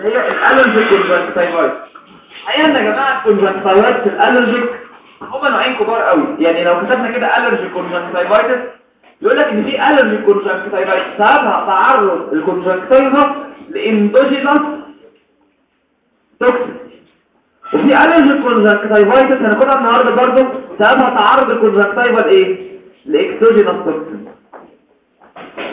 اللي هي ال allergic conjunctivitis حقيقة يا جماعة ال conjunctivitis ال allergic هما نوعين كبار قوي يعني لو كتبنا كده allergic conjunctivitis يقول لك ان في allergic conjunctivitis سببها تعرض ال conjunctiva ل endogenous toxin وفي allergic conjunctivitis هناخدها النهارده برضه سببها تعرض ال conjunctiva لايه ل exogenous toxin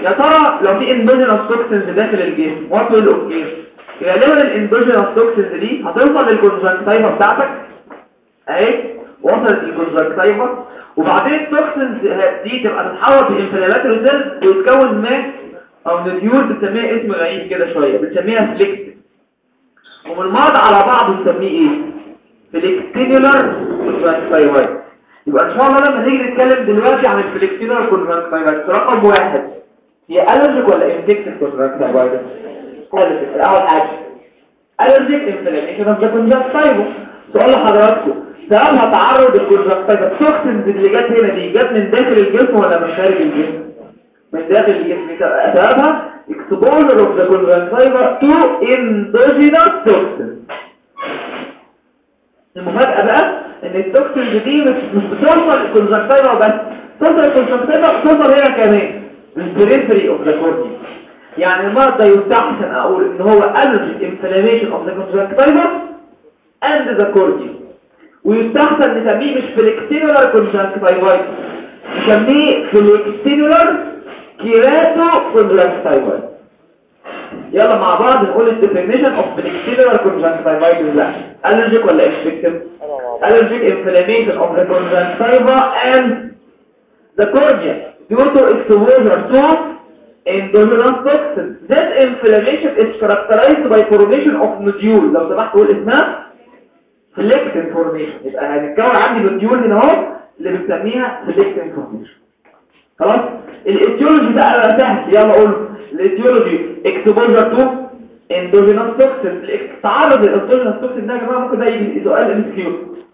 يا ترى لو في endogenous toxins داخل الجسم what will occur غالبا ال endogenous toxins دي هتوصل لل conjunctiva بتاعتك. اهي وصلت لل conjunctiva وبعدين ال toxins دي تبقى تتحول في inflammatory cells ويتكون mass أو nodule بنسميها اسم غريب كده شوية بنسميها phlycten والمرض على بعضه نسميه إيه؟ phlyctenular conjunctivitis يبقى إن شاء الله لما نيجي نتكلم دلوقتي عن ال phlyctenular conjunctivitis رقم واحد هي allergic ولا infective conjunctivitis allergic أول حاجة. allergic inflammation of the conjunctiva سؤال لحضراتكم. سببها تعرض ال conjunctiva ال toxins اللي جت هنا دي جت من داخل الجسم ولا من خارج الجسم؟ من داخل الجسم. سببها exposure of the conjunctiva to endogenous toxins المفاجأة بقى إن ال toxins دي مش بتوصل ال conjunctiva وبس. توصل ال conjunctiva بتوصل هنا كمان. ال periphery of the cornea يعني المرض يستحسن أقول ان هو allergic inflammation of the conjunctiva and the cornea ويستحسن نسميه مش phlyctenular conjunctivitis نسميه phlyctenular kerato conjunctivitis يلا مع بعض نقول ال definition of phlyctenular conjunctivitis لا allergic ولا infective allergic inflammation of the conjunctiva and the cornea due to exposure to endogenous toxins. This inflammation is characterized by formation of nodule. لو سمحت قول اسمها فليكتين formation. يبقى هنتكون عندي نوديول هنا أهو اللي بنسميها فليكتين formation. خلاص؟ الايتيولوجي ده أنا سهل يلا قول الايتيولوجي exposure to endogenous toxins. تعرض ال endogenous toxin ده يا جماعة ممكن ده يجي سؤال MCQ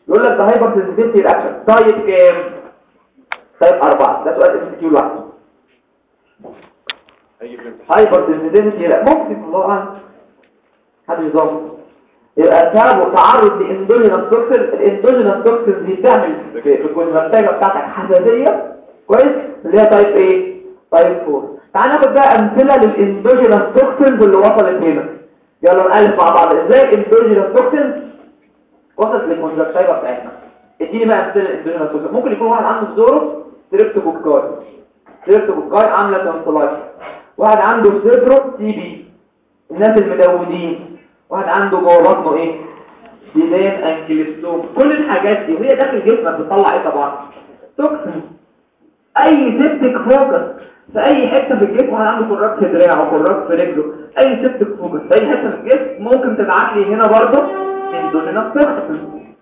يقول لك ده hypersensitivity reaction type كام؟ type 4 ده سؤال MCQ لوحده hypersensitivity لا. ممكن الله اعلم حد يبقى سببه تعرض ل endogenous toxin ال endogenous toxin دي بتعمل في ال conjunctiva بتاعتك حساسية. كويس؟ اللي هي type إيه type 4 تعال ناخد بقى أمثلة لل endogenous toxins اللي وصلت هنا. يلا نألف مع بعض. إزاي ال endogenous toxins وصلت لل conjunctiva بتاعتنا؟ إديني بقى أمثلة لل endogenous toxin ممكن يكون واحد عنده في زوره streptococci streptococci عاملة tonsillitis واحد عنده في صدره TB الناس المدودين واحد عنده جوه بطنه إيه؟ ديدان ankylostoma كل الحاجات دي وهي داخل جسمك بتطلع إيه طبعا؟ toxin أي septic focus في أي حتة في الجسم واحد عنده خراج في دراعه خراج في رجله. أي septic focus في أي حتة في الجسم ممكن تبعت لي هنا برضه endogenous toxin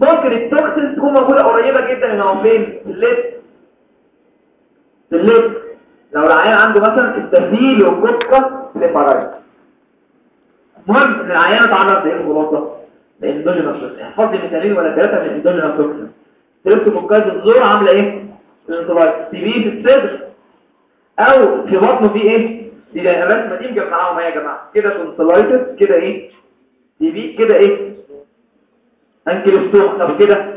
ممكن ال toxin تكون موجودة قريبة جدا هنا فين في ال lid. في ال lid. لو العيان عنده مثلا staphylococcal blepharitis مهم إن العيان اتعرض لإيه؟ الخلاصه ل endogenous toxin احفظ لي مثالين ولا ثلاثة من ال endogenous toxin streptococci الزور عاملة إيه؟ الانطباع TB في الصدر. أو في بطنه في إيه؟ دي الرسمه دي مجمعاهم إيه يا جماعة. كده tonsillitis كده إيه؟ TB كده إيه؟ Ancylostoma طب كده؟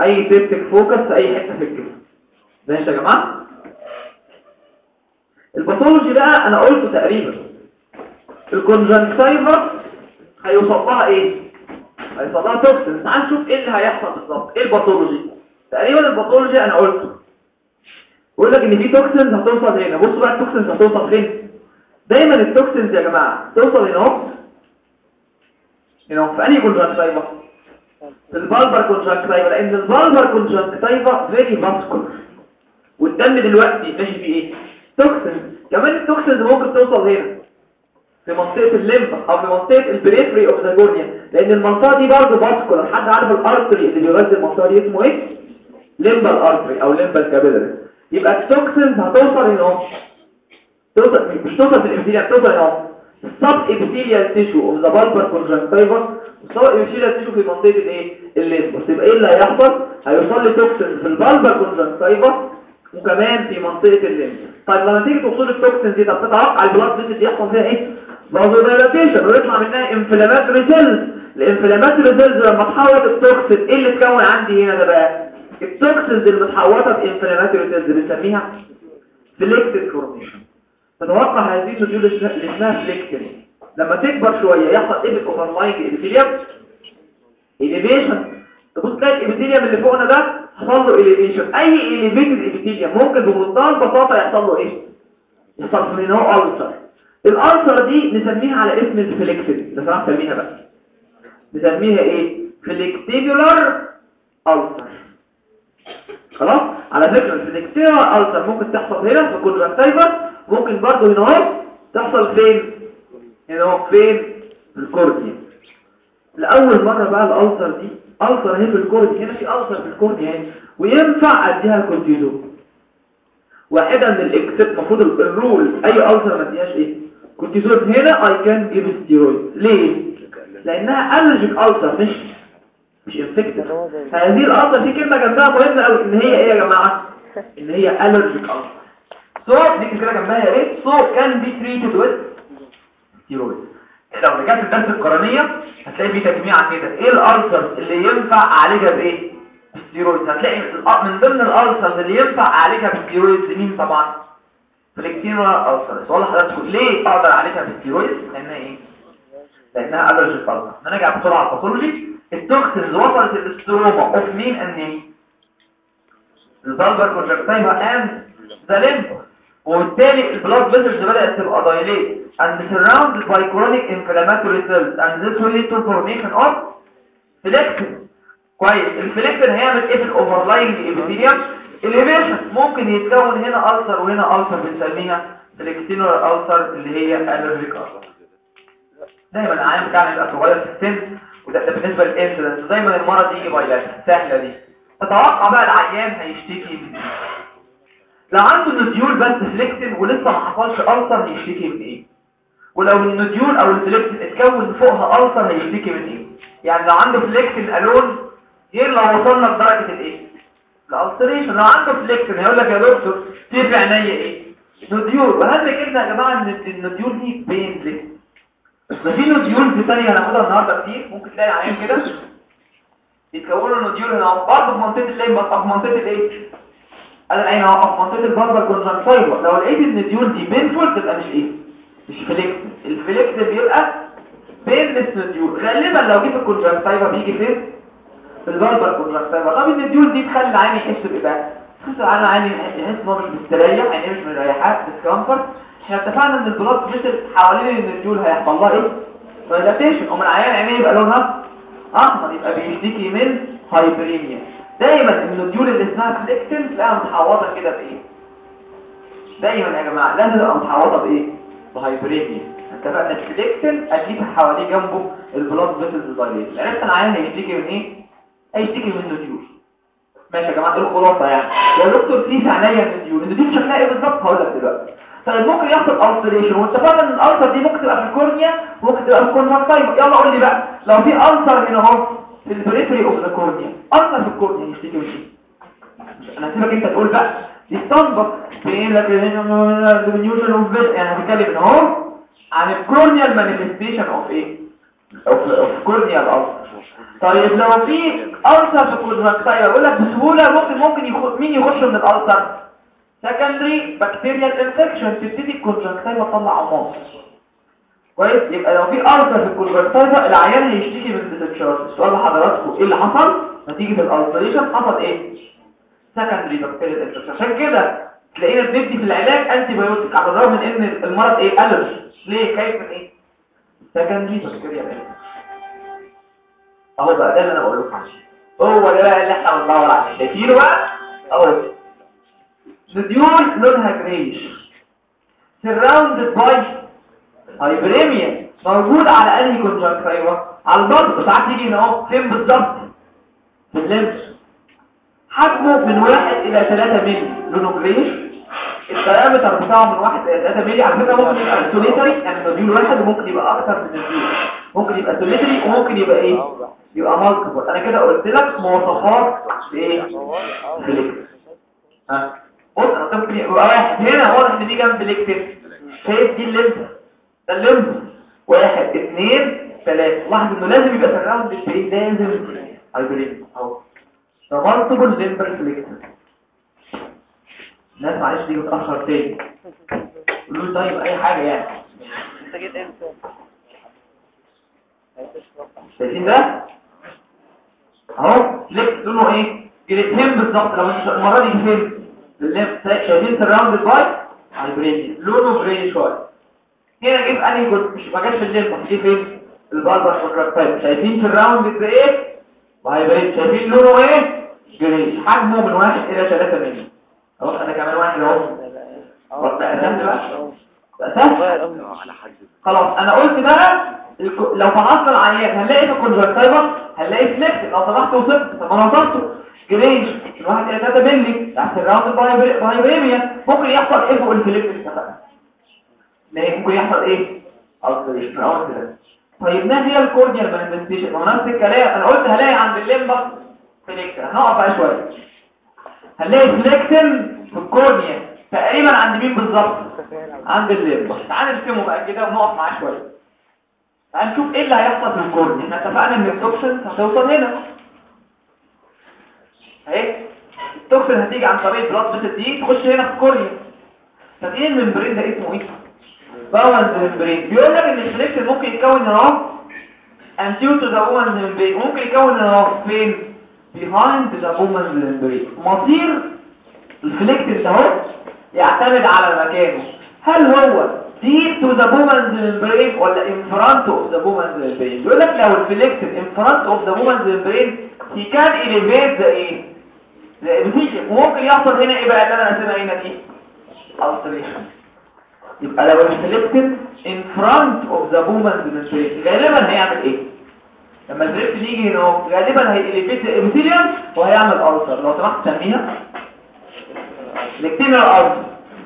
أي septic focus أي حتة في الجسم. ماشي يا جماعة؟ ال pathology بقى أنا قلته تقريبا. ال conjunctiva هيوصل لها إيه؟ هيوصل لها toxin تعال نشوف إيه اللي هيحصل بالظبط. إيه ال pathology تقريبا ال pathology أنا قلته. بقول لك إن في toxins هتوصل هنا. بصوا بقى ال toxins هتوصل فين. دايما ال toxins يا جماعة توصل هنا أهو. هنا أهو. في أنهي conjunctiva ال bulbar conjunctiva لأن ال bulbar conjunctiva very vascular والدم دلوقتي ماشي فيه إيه؟ toxins كمان ال toxins ممكن توصل هنا في منطقة ال limbus أو في منطقة ال periphery of the cornea لأن المنطقة دي برضه vascular حد عارف ال artery اللي بيغذي المنطقة دي اسمه إيه limbal artery أو limbal capillary يبقى ال toxins هتوصل هنا اهو توصل مش توصل في ال epithelium توصل هنا اهو ال subepithelial tissue of the bulbar conjunctiva وال subepithelial tissue في منطقة الايه limbus يبقى إيه اللي هيحصل هيوصل لي toxins في ال bulbar conjunctiva وكمان في منطقة ال limbus طيب لما تيجي توصل ال toxin دي طب تتوقع ال blood vessel يحصل فيها إيه؟ vasodilatation ويطلع منها inflammatory cells ال inflammatory cells لما تحوط ال toxin إيه اللي اتكون عندي هنا ده بقى؟ ال toxins المتحوطه ب inflammatory cells بنسميها phlycten formation تتوقع هذه ال nodule اللي اسمها phlycten لما تكبر شوية يحصل إيه بال overlying epithelium elevation تبص تلاقي ال epithelium اللي فوقنا ده حصل له elevation أي elevated epithelium ممكن بمنتهى البساطة يحصل له إيه يحصل له نوع ulcer ال ulcer دي نسميها على اسم ال phlycten ده سمعت نسميها بقى نسميها إيه؟ phlyctenular ulcer خلاص؟ على فكرة ال phlyctenular ulcer ممكن تحصل هنا في كل ركتيفر ممكن برضه هنا أهو تحصل فين؟ هنا أهو فين؟ في ال cornea لأول مرة بقى ال ulcer دي ulcer هنا في ال cornea هنا في ulcer في ال cornea هنا وينفع أديها كورتيزون واحدة من الاكسب المفروض ال rule اي ulcer ما أديهاش إيه؟ كورتيزون هنا I can give steroid ليه؟ لأنها allergic ulcer مش مش infective هذه ال ulcer في كلمة جنبها مهمة قوي إن هي إيه يا جماعة؟ إن هي allergic ulcer so نيجي كده جنبها يا ريت. So can be treated with steroid. لو رجعت الدرس القرنية هتلاقي في تجميع عن كده. إيه ال ulcer اللي ينفع أعالجها بإيه؟ بالستيرويد. هتلاقي من ضمن ال ulcer اللي ينفع أعالجها بالستيرويد مين طبعا؟ phlyctenular ulcer سؤال حضرتك ليه أقدر أعالجها بالستيرويد؟ لأنها إيه؟ لأنها allergic ulcer نرجع بسرعة ال pathology. ال toxins وصلت ال stroma of مين ان إيه ال bulbar conjunctiva and the limbus وبالتالي ال blood vessels بدأت تبقى dilated. And surrounded by chronic inflammatory cells. And this will lead to formation of phlycten كويس. ال phlycten هيعمل إيه في ال overlying epithelium elevation ممكن يتكون هنا ulcer وهنا ulcer بنسميها phlyctenular ulcer اللي هي allergic دايما العيان بتاعنا يبقى صغير في السن وده ده بالنسبة لل incidence دايما المرض يجي bilateral سهلة دي. تتوقع بقى العيان هيشتكي من إيه؟ لو عنده nodule بس phlycten ولسه ما حصلش ulcer هيشتكي من إيه؟ ولو ال nodule أو ال phlycten اتكون فوقها ulcer هيشتكي من إيه؟ يعني لو عنده phlycten alone غير لو وصلنا لدرجة الايه ال ulceration لو عنده phlycten هيقول لك يا دكتور في في عينيا إيه؟ nodule. وهل كده يا جماعة إن ال nodule دي painless؟ بس في nodule تانية هناخدها النهارده كتير. ممكن تلاقي عيان كده يتكونوا nodule هنا. برضه في منطقة بس في منطقة الايه أنا العين اهو في منطقه ال bulbar conjunctiva لو لقيت ال nodule دي painful تبقى مش إيه مش phlycten ال phlycten بيبقى painless nodule غالبا لو جيت ال conjunctiva بيجي فين في ال bulbar conjunctiva طب ال nodule دي تخلي العين يحس بإيه؟ تحس العين عين يحس إن هو مش مستريح يعني مش مريحات discomfort إحنا اتفقنا إن ال blood vessel حوالين ال nodule هيحصل لها إيه؟ dilatation ومن العيان عينيه يبقى لونها أحمر يبقى بيشتكي من hyperemia دايما ال nodule اللي اسمها phlycten تلاقيها متحوطه كده بإيه؟ دايما يا جماعة لازم تبقى متحوطه بإيه؟ ب hyperemia. اتفقنا ال phlycten أكيد حواليه جنبه ال blood vessel dilated عرفت العيان هيشتكي من إيه؟ هيشتكي من ال nodule ماشي يا جماعة إيه الخلاصة يعني؟ يا دكتور في عينيا ال nodule ال nodule شكلها إيه بالظبط؟ هقول لك دلوقتي. طيب ممكن يحصل ulceration واتفقنا إن ال ulcer دي ممكن تبقى في ال cornea ممكن تبقى في ال conjunctiva يلا قول لي بقى لو في ulcer هنا أهو. في ال periphery of the cornea. ulcer في ال cornea يشتكي من إيه أنا هسيبك انت تقول بقى يستنبط pain لك diminution of vision يعني هنتكلم اهو عن ال corneal manifestation of إيه؟ of corneal ulcer طيب لو في ulcer في ال conjunctiva بقول لك بسهولة ممكن ممكن يخش مين يخش من ال ulcer secondary bacterial infection تبتدي ال conjunctiva تطلع عماص كويس؟ يبقى لو في ulcer في ال conjunctiva العيان هيشتكي من discharge السؤال لحضراتكم إيه اللي حصل؟ نتيجة ال ulceration حصل إيه؟ secondary bacterial infection عشان كده تلاقينا بندي في العلاج antibiotic على الرغم من إن المرض إيه؟ allergy ليه؟ خايف من إيه؟ secondary bacterial infection أهو بقى ده اللي أنا بقول لكم عليه هو ده بقى اللي إحنا بندور عليه. شايفينه بقى؟ أهو. nodule لونها grayish surrounded by hyperemia موجود على انهي conjunctiva على ال bulbar. ساعات يجي هنا أهو. فين بالظبط في ال limbus حجمه من 1 إلى 3 مللي. لونه grayish ال diameter بتاعه من 1 إلى 3 مللي. على فكرة ممكن يبقى solitary يعني nodule واحد وممكن يبقى أكتر من nodule ممكن يبقى solitary وممكن يبقى إيه؟ يبقى multiple أنا كده قلت لك مواصفات إيه؟ ها؟ بص أنا ممكن يبقى واحد هنا. واضح إن دي limbal phlycten شايف دي ال limbus ده ال limbus ثلاثة. لاحظ انه لازم يبقى surrounded by إيه لازم. hyperemia أهو. ده multiple limbal phlycten الناس معلش دي متأخر تاني. قولوا لي طيب أي حاجة يعني. انت جيت إمتى شايفين ده؟ أهو. فليكت لونه إيه؟ جريتين بالظبط؟ لو انت المرة دي فين؟ الليمب شايفين سراوند باي؟ هايبرين لونه جراي شوية. هنا جيب انهي جزء مش ما جاش في الليمب جه فين؟ البالبر كونتراكتايل شايفين في الراوند ده إيه؟ وهيبقى شايفين لونه إيه؟ جري حجمه من واحد إلى 3 مللي. اهو أنا كمان واحد أهو. خلاص أنا قلت بقى لو فحصنا العيان هنلاقي في ال conjunctiva هنلاقي phlycten. لو سمحت وصلت طب أنا وصلته grayish. من واحد إلى 3 مللي. تحت surrounded by hyperemia ممكن يحصل إيه فوق ال phlycten؟ اتفقنا ممكن يحصل إيه؟ ulceration أو كده طيب ما هي ال corneal manifestation ما هو نفس الكلام. أنا قلت هلاقي عند ال limbus phlycten. هنقف بقى شوية. هنلاقي phlycten في ال cornea. تقريبا عند مين بالظبط؟ عند ال limbus. تعال نرسمه بقى كده ونقف معاه شوية. تعال نشوف إيه اللي هيحصل في ال cornea. إحنا اتفقنا إن ال toxin هتوصل هنا. اهي ال toxin هتيجي عن طريق ال blood vessel دي تخش هنا في ال cornea. طب إيه ال membrane ده؟ اسمه إيه؟ Bowman's membrane بيقول لك إن ال phlycten ممكن يتكون هنا. anterior to the Bowman's membrane ممكن يكون هنا فين؟ Behind the Bowman's membrane مصير ال phlycten ده اهو يعتمد على مكانه. هل هو deep to the Bowman's membrane ولا in front of the Bowman's membrane بيقول لك لو ال phlycten in front of the Bowman's membrane he can elevate the إيه the epithelium وممكن يحصل هنا إيه بقى اللي أنا راسمها هنا دي ulceration يبقى لو ال phlycten in front of the Bowman's membrane غالبا هيعمل إيه؟ لما ال phlycten يجي هنا غالبا ه elevate ال epithelium وهيعمل ulcer لو سمحت تسميها phlyctenular ulcer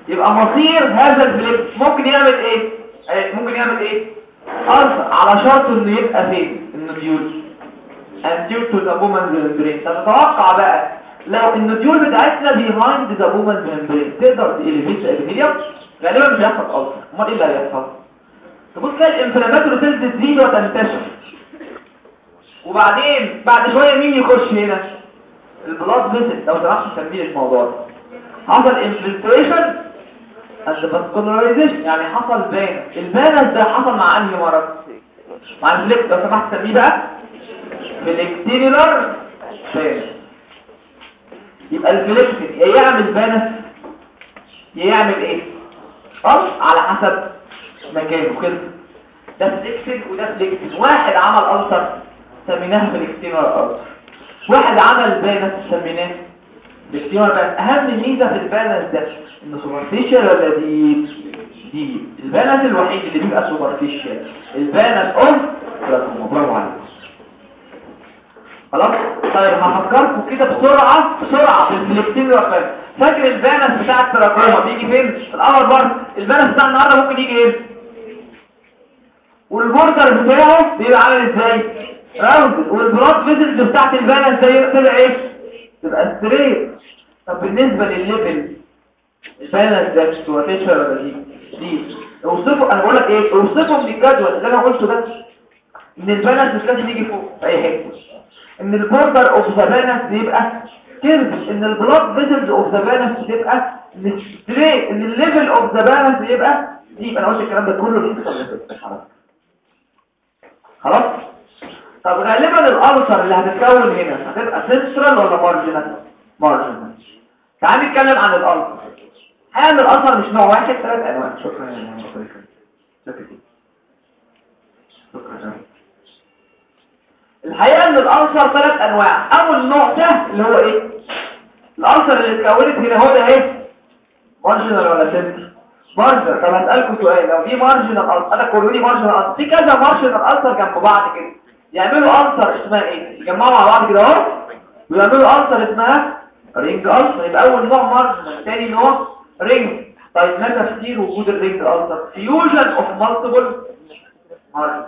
يبقى مصير هذا ال phlycten ممكن يعمل إيه؟ آه، ممكن يعمل إيه؟ ulcer على شرط إنه يبقى فين؟ ال nodule anterior to the Bowman's membrane. تتوقع بقى لو ال nodule بتاعتنا behind the Bowman's membrane تقدر ت elevate ال epithelium غالبا مش هيحصل ulcer أمال إيه اللي هيحصل؟ تبص تلاقي ال inflammatory cells تزيد وتنتشر وبعدين بعد شوية مين يخش هنا؟ ال blood vessel لو سمحت تسميه الموضوع ده. حصل infiltration and يعني حصل pannus ال pannus ده حصل مع أنهي مرض؟ مع ال phlycten لو سمحت تسميه بقى. phlyctenular pannus يبقى ال phlycten يا يعمل pannus يا يعمل إيه؟ آه على حسب مكانه كده ده phlycten وده phlycten واحد عمل ulcer سميناه phlyctenular ulcer واحد عمل pannus سميناه phlyctenular pannus أهم ميزة في ال pannus ده إنه superficial ولا deep deep ال pannus الوحيد اللي بيبقى superficial ال pannus of trachoma برافو عليك خلاص؟ طيب هفكركم كده بسرعة بسرعة في ال phlyctenular pannus فاكر ال pannus بتاع التراكوما بيجي فين؟ في ال upper part ال pannus بتاع النهارده ممكن يجي إيه؟ وال border بتاعه بيبقى عامل إزاي؟ round وال blood vessels بتاعت ال pannus زي تبقى إيه؟ تبقى straight طب بالنسبة للل level ال pannus ده superficial ولا deep؟ deep. اوصفه أنا بقول لك إيه؟ اوصفه من الجدول اللي أنا قلته ده. إن ال pannus مش لازم يجي فوق في أي حتة. إن ال border of the pannus بيبقى curved إن ال blood vessels of the pannus بتبقى straight إن ال level of the pannus بيبقى deep أنا قلت الكلام ده كله ليه؟ خلاص؟ طب غالبا ال ulcer اللي هتتكون هنا هتبقى سنترال ولا marginal marginal تعال نتكلم عن ال ulcer حال ال ulcer مش نوع واحد؟ ثلاث أنواع. شكرا يا شكرا. شكرا الحقيقة إن ال ulcer ثلاث أنواع. أول نوع ده اللي هو إيه؟ ال ulcer اللي اتكونت هنا هو ده إيه؟ marginal ولا central marginal طب هسألكم سؤال لو دي marginal أنا كوروني marginal في كذا marginal ulcer جنب بعض كده. يعملوا ulcer اسمها إيه؟ يجمعوا مع بعض كده أهو. ويعملوا ulcer اسمها ring ulcer يبقى أول نوع marginal تاني نوع ring طيب ما تفسير وجود ال ring ulcer fusion of multiple marginal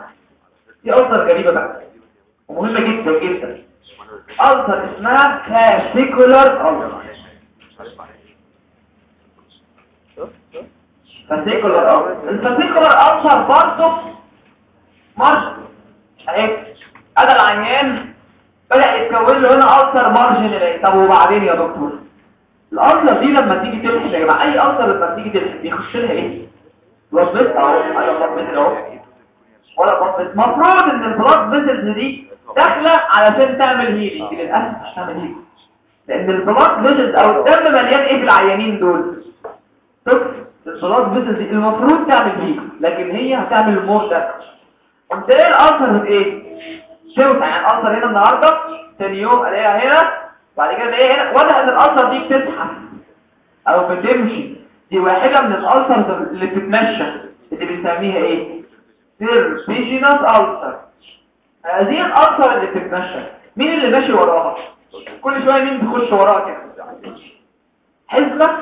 دي ulcer غريبة بقى. ومهمة جدا جدا. ulcer اسمها fascicular ulcer fascicular ulcer ال fascicular ulcer برضه marginal اهي ادى العيان بدأ يتكون له هنا ulcer marginal طب وبعدين يا دكتور ال ulcer دي لما تيجي تلحم يا جماعة أي ulcer لما تيجي تلحم بيخش لها إيه؟ blood أهو أيوة blood أهو ولا blood المفروض إن ال blood vessels دي داخلة علشان تعمل healing للأسف مش تعمل healing لأن ال blood vessels أو الدم مليان إيه في العيانين دول؟ ال blood vessels المفروض تعمل healing لكن هي هتعمل more damage إيه ال ulcer إيه؟ توسع يعني ال ulcer هنا النهاردة تاني يوم ألاقيها هنا بعد كده ألاقيها هنا. واضح إن الألسر دي بتزحف أو بتمشي. دي واحدة من الألسر اللي بتتمشى اللي بنسميها إيه؟ سيربيجينس ألسر هذه الألسر اللي بتتمشى. مين اللي ماشي وراها؟ كل شوية مين بيخش وراها كده؟ حزمة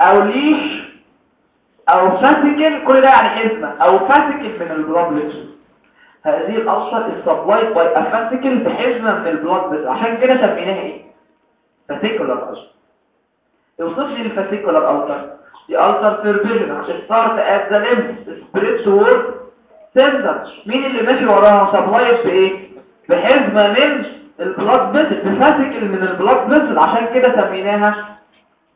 أو ليش أو فاسكل كل ده يعني حزمة أو فاسكل من البلاد هذه ال ulcer supplied by a fascicle بحزمة من ال blood عشان كده سميناها إيه؟ fascicular ulcer يوصف لي ال fascicular ulcer دي ulcer serpiginous start at the limbus spread toward center مين اللي ماشي وراها سبلايت بايه بحزمة من البلاد بس بفاسيكل من البلاد بس عشان كده سميناها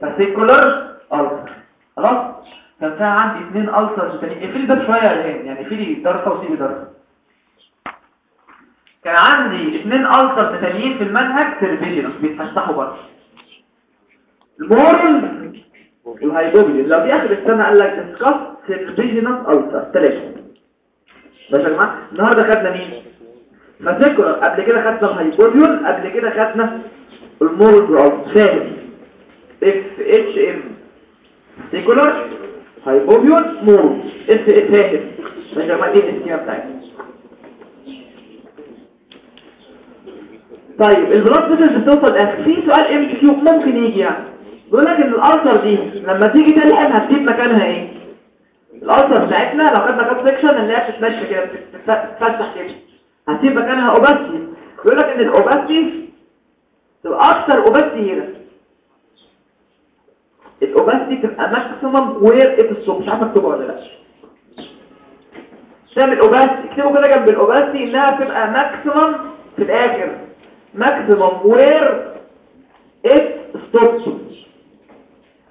fascicular ulcer خلاص؟ كان فيها عندي اثنين ulcer تانيين. اقفلي ده شوية رهان يعني اقفلي درفة وسيبي درفة كان عندي اثنين ulcer تانيين في المنهج serpiginous بيتسحبوا برضه ال Mooren وال hypopyon لو في آخر السنة قال لك discuss serpiginous ulcer ثلاثة ماشي يا جماعة النهاردة خدنا مين؟ fascicular قبل كده خدنا ال hypopyon قبل كده خدنا ال Mooren's ulcer فاهم F H M fascicular hypopyon Mooren F فاهم ماشي يا جماعة دي ال scheme بتاعتنا طيب ال blood vessels بتوصل اخر في سؤال MCQ ممكن يجي يعني. بيقول لك إن ال ulcer دي لما تيجي تلحم هتسيب مكانها إيه؟ ال ulcer بتاعتنا لو خدنا cut section اللي هي بتتمشى كده بتتسحب كده. هتسيب مكانها opacity بيقول لك إن ال opacity تبقى أكتر opacity هنا. ال opacity تبقى maximum where it stops مش عارف اكتبها ولا لا. تعمل opacity اكتبوا كده جنب ال opacity إنها تبقى maximum في الآخر. maximum where it stops.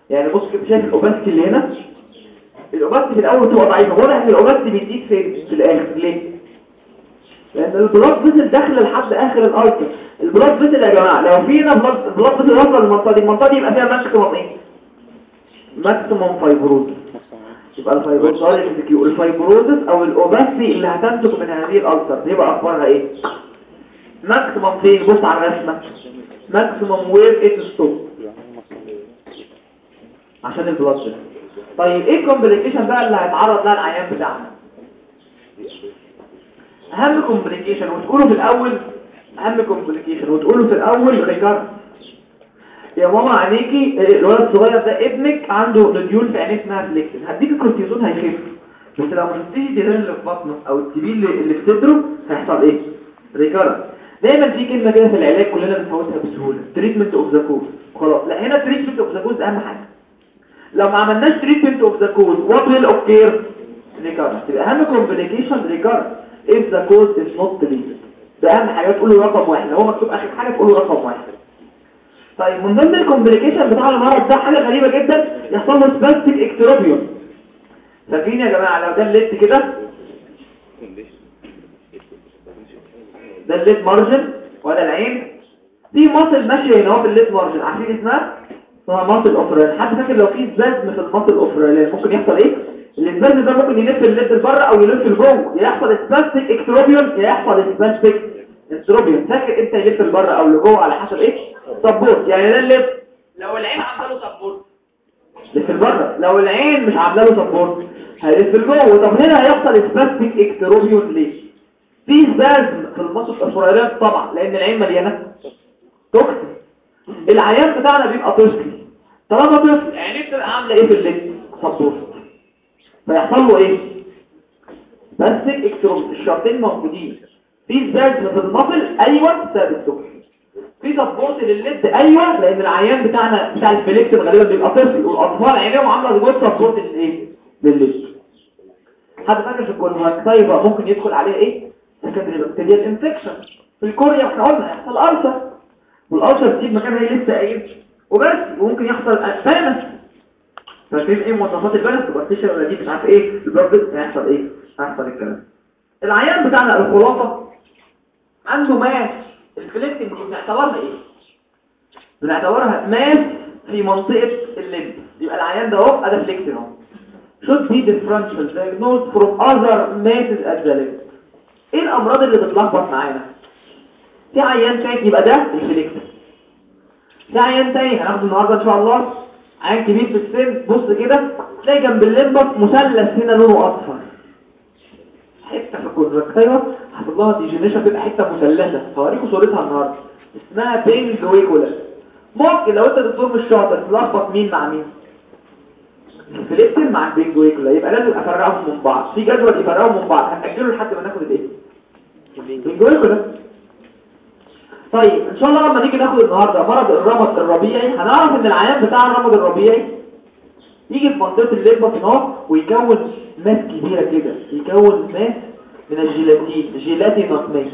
يعني بص كده شايف ال opacity اللي هنا؟ ال opacity في الأول تبقى ضعيفة واضح ان ال opacity بيزيد فين؟ في الآخر. ليه؟ لأن ال blood vessel داخل لحد آخر ال ulcer ال blood vessel يا جماعة لو فينا blood vessel وصل للمنطقة دي المنطقة دي يبقى فيها maximum إيه maximum fibrosis يبقى ال fibrosis ال fibrosis أو ال opacity اللي هتنتج من هذه ال ulcer يبقى أخبارها إيه؟ maximum فين؟ بص على الرسمة. maximum where it stops عشان ال blood طيب إيه ال complication بقى اللي هيتعرض لها العيان بتاعنا؟ أهم complication وتقولوا في الأول أهم complication وتقولوا في الأول recurrence يا ماما عينيكي الولد الصغير ده ابنك عنده nodule في عينيه اسمها phlycten هديك الكورتيزون هيخف. بس لو ما شفتيش اللي في بطنه أو ال TB اللي في صدره هيحصل إيه؟ recurrence. دايما في كلمة كده في العلاج كلنا بنفوتها بسهولة. treatment of the cause خلاص. لا هنا treatment of the cause أهم حاجة. لو ما عملناش treatment of the cause what will occur recurrence تبقى اهم complication recurrence if the cause is not treated. ده اهم حاجة تقول رقم واحد. لو هو مكتوب آخر حاجة تقول رقم واحد. طيب من ضمن ال complication بتاع المرض ده حاجة غريبة جدا يحصل له spastic ectropion فاكرين يا جماعة لو ده ال lid كده؟ ده ال lid margin ولا العين؟ في muscle ماشيه هنا اهو في ال lid margin عارفين اسمها؟ اسمها muscle of Riolan حد فاكر لو في spasm في ال muscle of Riolan ممكن يحصل إيه؟ ال spasm ده ممكن يلف ال lid لبره أو يلف لجوه. يحصل spastic ectropion يحصل spastic ectropion فاكر إمتى يلف لبره أو لجوه على حسب إيه؟ support. يعني ده ال lid لو العين عامله له support. لف لبره لو العين مش عامله له support هيلف لجوه. طب هنا هيحصل spastic ectropion ليه؟ في spasm في ال muscle of Riolan طبعا لأن العين مليانة. toxin العيان بتاعنا بيبقى طفل. طالما طفل عينيه بتبقى عاملة إيه في ال lid support فيحصل له إيه؟ spastic ectropion الشرطين موجودين. في سبازم في المصل أيوه بسبب التوكسين في سبورت للليد أيوه لأن العيان بتاعنا بتاع ال phlycten غالبا بيبقى طفل. والأطفال عينيهم عاملة جوه سبورت للايه للليد حد فاكر في الكونفاكتايفا ممكن يدخل عليه إيه؟ secondary bacterial infection في ال cornea إحنا قلنا يحصل ulcer وال ulcer تسيب مكانها هي لسه قايل وبس وممكن يحصل pannus فاكرين إيه مواصفات ال pannus superficial ولا deep مش عارف إيه. البلد هيحصل إيه؟ هيحصل الكلام. العيان بتاعنا الخلاصه عنده mass. ال phlycten دي بنعتبرها إيه؟ بنعتبرها mass في منطقة ال limbus يبقى العيان ده أهو ادي phlycten أهو. should be differential diagnosed from other masses at the limbus. إيه الأمراض اللي بتلخبط معانا؟ في عيان تاني يبقى ده ال phlycten في عيان تاني هناخده النهارده إن شاء الله. عيان كبير في السن بص كده تلاقي جنب ال limbus مثلث هنا لونه أصفر. حتة في ال conjunctiva حصل لها degeneration تبقى حتة مثلثة. هوريكم صورتها النهارده. اسمها pinguecula ممكن لو أنت دكتور مش شاطر تلخبط مين مع مين. ال phlycten مع ال pinguecula يبقى لازم أفرقهم من بعض. في جدول يفرقهم من بعض. هنأجله لحد ما ناخد الإيه؟ ال pinguecula. طيب إن شاء الله لما نيجي ناخد النهارده مرض الرمد الربيعي هنعرف إن العيان بتاع الرمد الربيعي يجي في منطقة ال limbus هنا ويكون mass كبيرة كده يكون mass من الجيلاتين gelatinous mass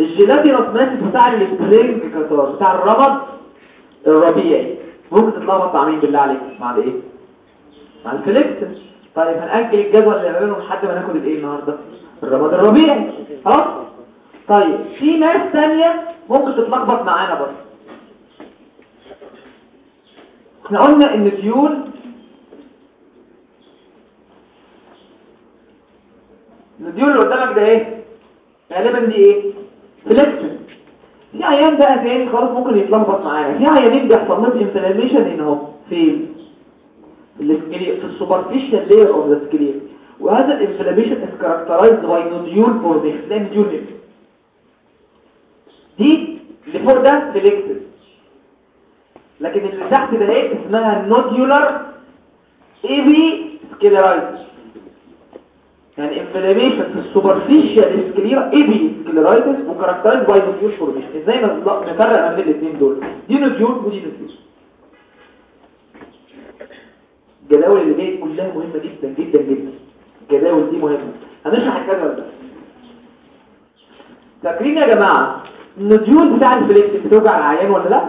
ال gelatinous mass بتاع ال spring catarrh بتاع الرمد الربيعي. ممكن تتلخبط مع مين بالله عليك؟ مع الإيه؟ مع ال phlycten. طيب هنأجل الجدول اللي بينهم لحد ما ناخد الإيه النهارده؟ الرمد الربيعي. خلاص؟ طيب في ناس تانية ممكن تتلخبط معانا برضه إحنا قلنا إن nodule ال nodule اللي قدامك ده إيه؟ غالبا دي إيه؟ phlycten في عيان بقى تاني خلاص ممكن يتلخبط معانا. في عيانين بيحصل لهم inflammation هنا اهو فين؟ في ال superficial layer of the sclera وهذا ال inflammation is characterized by nodule formation زي nodule دي اللي فوق ده phlycten لكن اللي تحت ده إيه؟ اسمها nodular episcleritis يعني inflammation في ال superficial sclera episcleritis و characterized by nodule formation إزاي نفرق بين الاثنين دول؟ دي nodule ودي nodule الجداول اللي جاية كلها مهمة جدا جدا جدا. الجداول دي مهمة. هنشرح الجدول ده. فاكرين يا جماعة؟ ال nodule بتاع ال phlycten بتوجع العيان ولا لا؟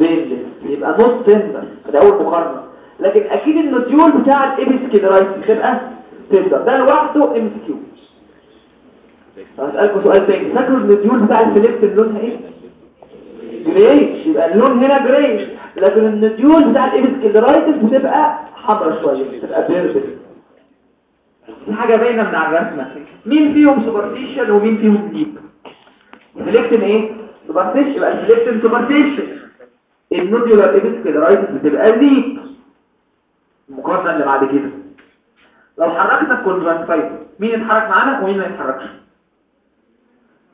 بينزل يبقى not tender ده أول مقارنة. لكن أكيد ال nodule بتاع ال episcleritis بتبقى tender ده لوحده MCQ. هسألكم سؤال تاني. فاكروا ال nodule بتاع ال phlycten لونها إيه؟ greyish يبقى اللون هنا greyish لكن ال nodule بتاع ال episcleritis بتبقى حمرا شوية بتبقى purple دي حاجة باينة من على الرسمة. مين فيهم superficial ومين فيهم deep ال phlycten إيه? superficial يبقى ال phlycten superficial ال nodular episcleritis بتبقى deep المقارنه اللي بعد كده. لو حركنا ال conjunctiva مين يتحرك معانا ومين ما يتحركش؟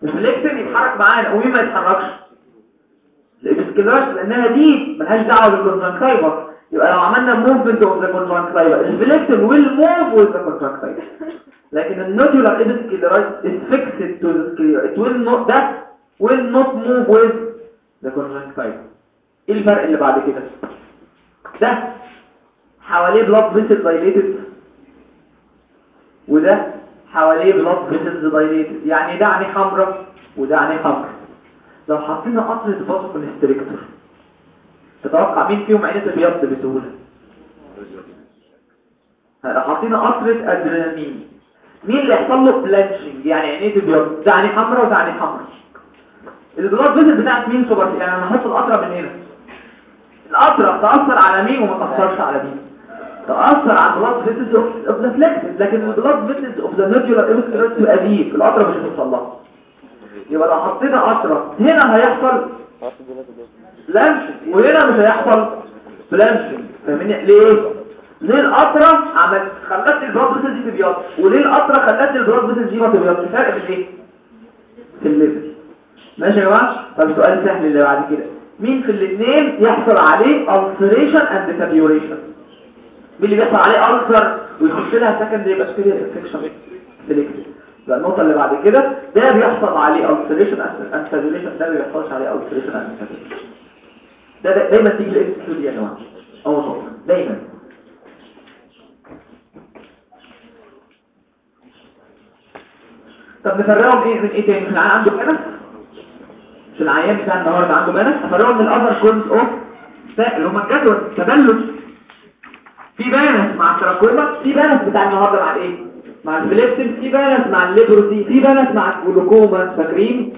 ال phlycten يتحرك معانا ومين ما يتحركش. ال episcleritis لأنها deep ملهاش دعوة بال conjunctiva يبقى لو عملنا movement of the conjunctiva ال phlycten will move with the conjunctiva لكن ال nodular episcleritis is fixed to the sclera it will not that will not إيه الفرق اللي بعد كده؟ ده حواليه blood vessel dilated وده حواليه blood vessel dilated يعني ده عينيه حمراء وده عينيه حمراء لو حطينا قطره vasoconstrictor تتوقع مين فيهم عينيه ابيض بسهولة؟ لو حطينا قطره ادرينالين مين اللي يحصل له blanching يعني عينيه ابيض ده عينيه حمراء وده عينيه حمراء ال blood vessel بتاعت مين سوبر يعني أنا هحط القطرة من هنا. القطرة تاثر على مين وما تاثرش على مين؟ تاثر على ال blood vessels of the phlycten لكن ال blood vessels of the nodular episcleritis تبقى deep القطرة مش هتوصل لها. يبقى لو حطينا قطرة هنا هيحصل blanching وهنا مش هيحصل blanching فاهمين ليه؟ ليه القطره عملت خلت ال blood vessels دي تبيض وليه القطره خلت ال blood vessels دي ما تبيض الفرق في إيه في ال level. ماشي يا جماعة؟ طب سؤال سهل اللي بعد كده. مين في الاثنين يحصل عليه ulceration and saturation مين اللي بيحصل عليه ulcer ويخش لها secondary bacterial infection selected ده النقطة اللي بعد كده. ده بيحصل عليه ulceration and saturation ده ما بيحصلش عليه ulceration and saturation ده, دايما تيجي الاكس دي يا جماعة. أول نقطة. دايما. طب نفرقهم إيه من إيه تاني؟ مش العيان عنده بنس مش العيان بتاع النهارده عنده بنس نفرقهم من الأذر كولز اوف اللي هم الجدول تبلد في بانس مع التراكوما في بانس بتاع النهارده مع الايه؟ مع الفليبسين في بانس مع الليبروسي في بانس مع الجلوكوما فاكرين؟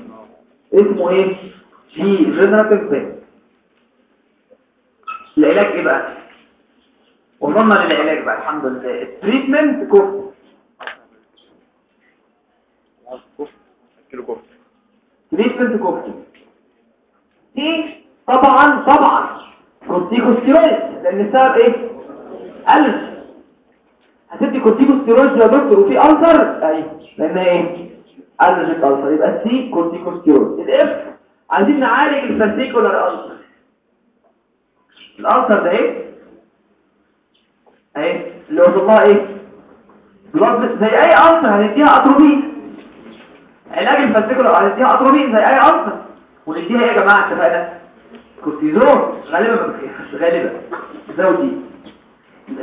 اسمه إيه؟ جي جنراتيف بان العلاج إيه بقى؟ وصلنا للعلاج بقى الحمد لله. التريتمنت كورس تريتمنت كورس دي طبعا طبعا. كورتيكوستيرويد. لأن السبب إيه؟ ألف. هتدي كورتيكوستيرويد يا دكتور وفي ألسر؟ أيوه لأن إيه؟ ألرجيك ألسر. يبقى السي كورتيكوستيرويد. الاف عايزين نعالج الفاسيكولار ألسر. الألسر ده إيه؟ اهي اللي وصلها إيه؟ blood زي أي ulcer هنديها أتروبين. علاج ال fascicular هنديها اتروبين زي أي ulcer ونديها إيه يا جماعة. اتفقنا كورتيزون غالبا غالبا. زودي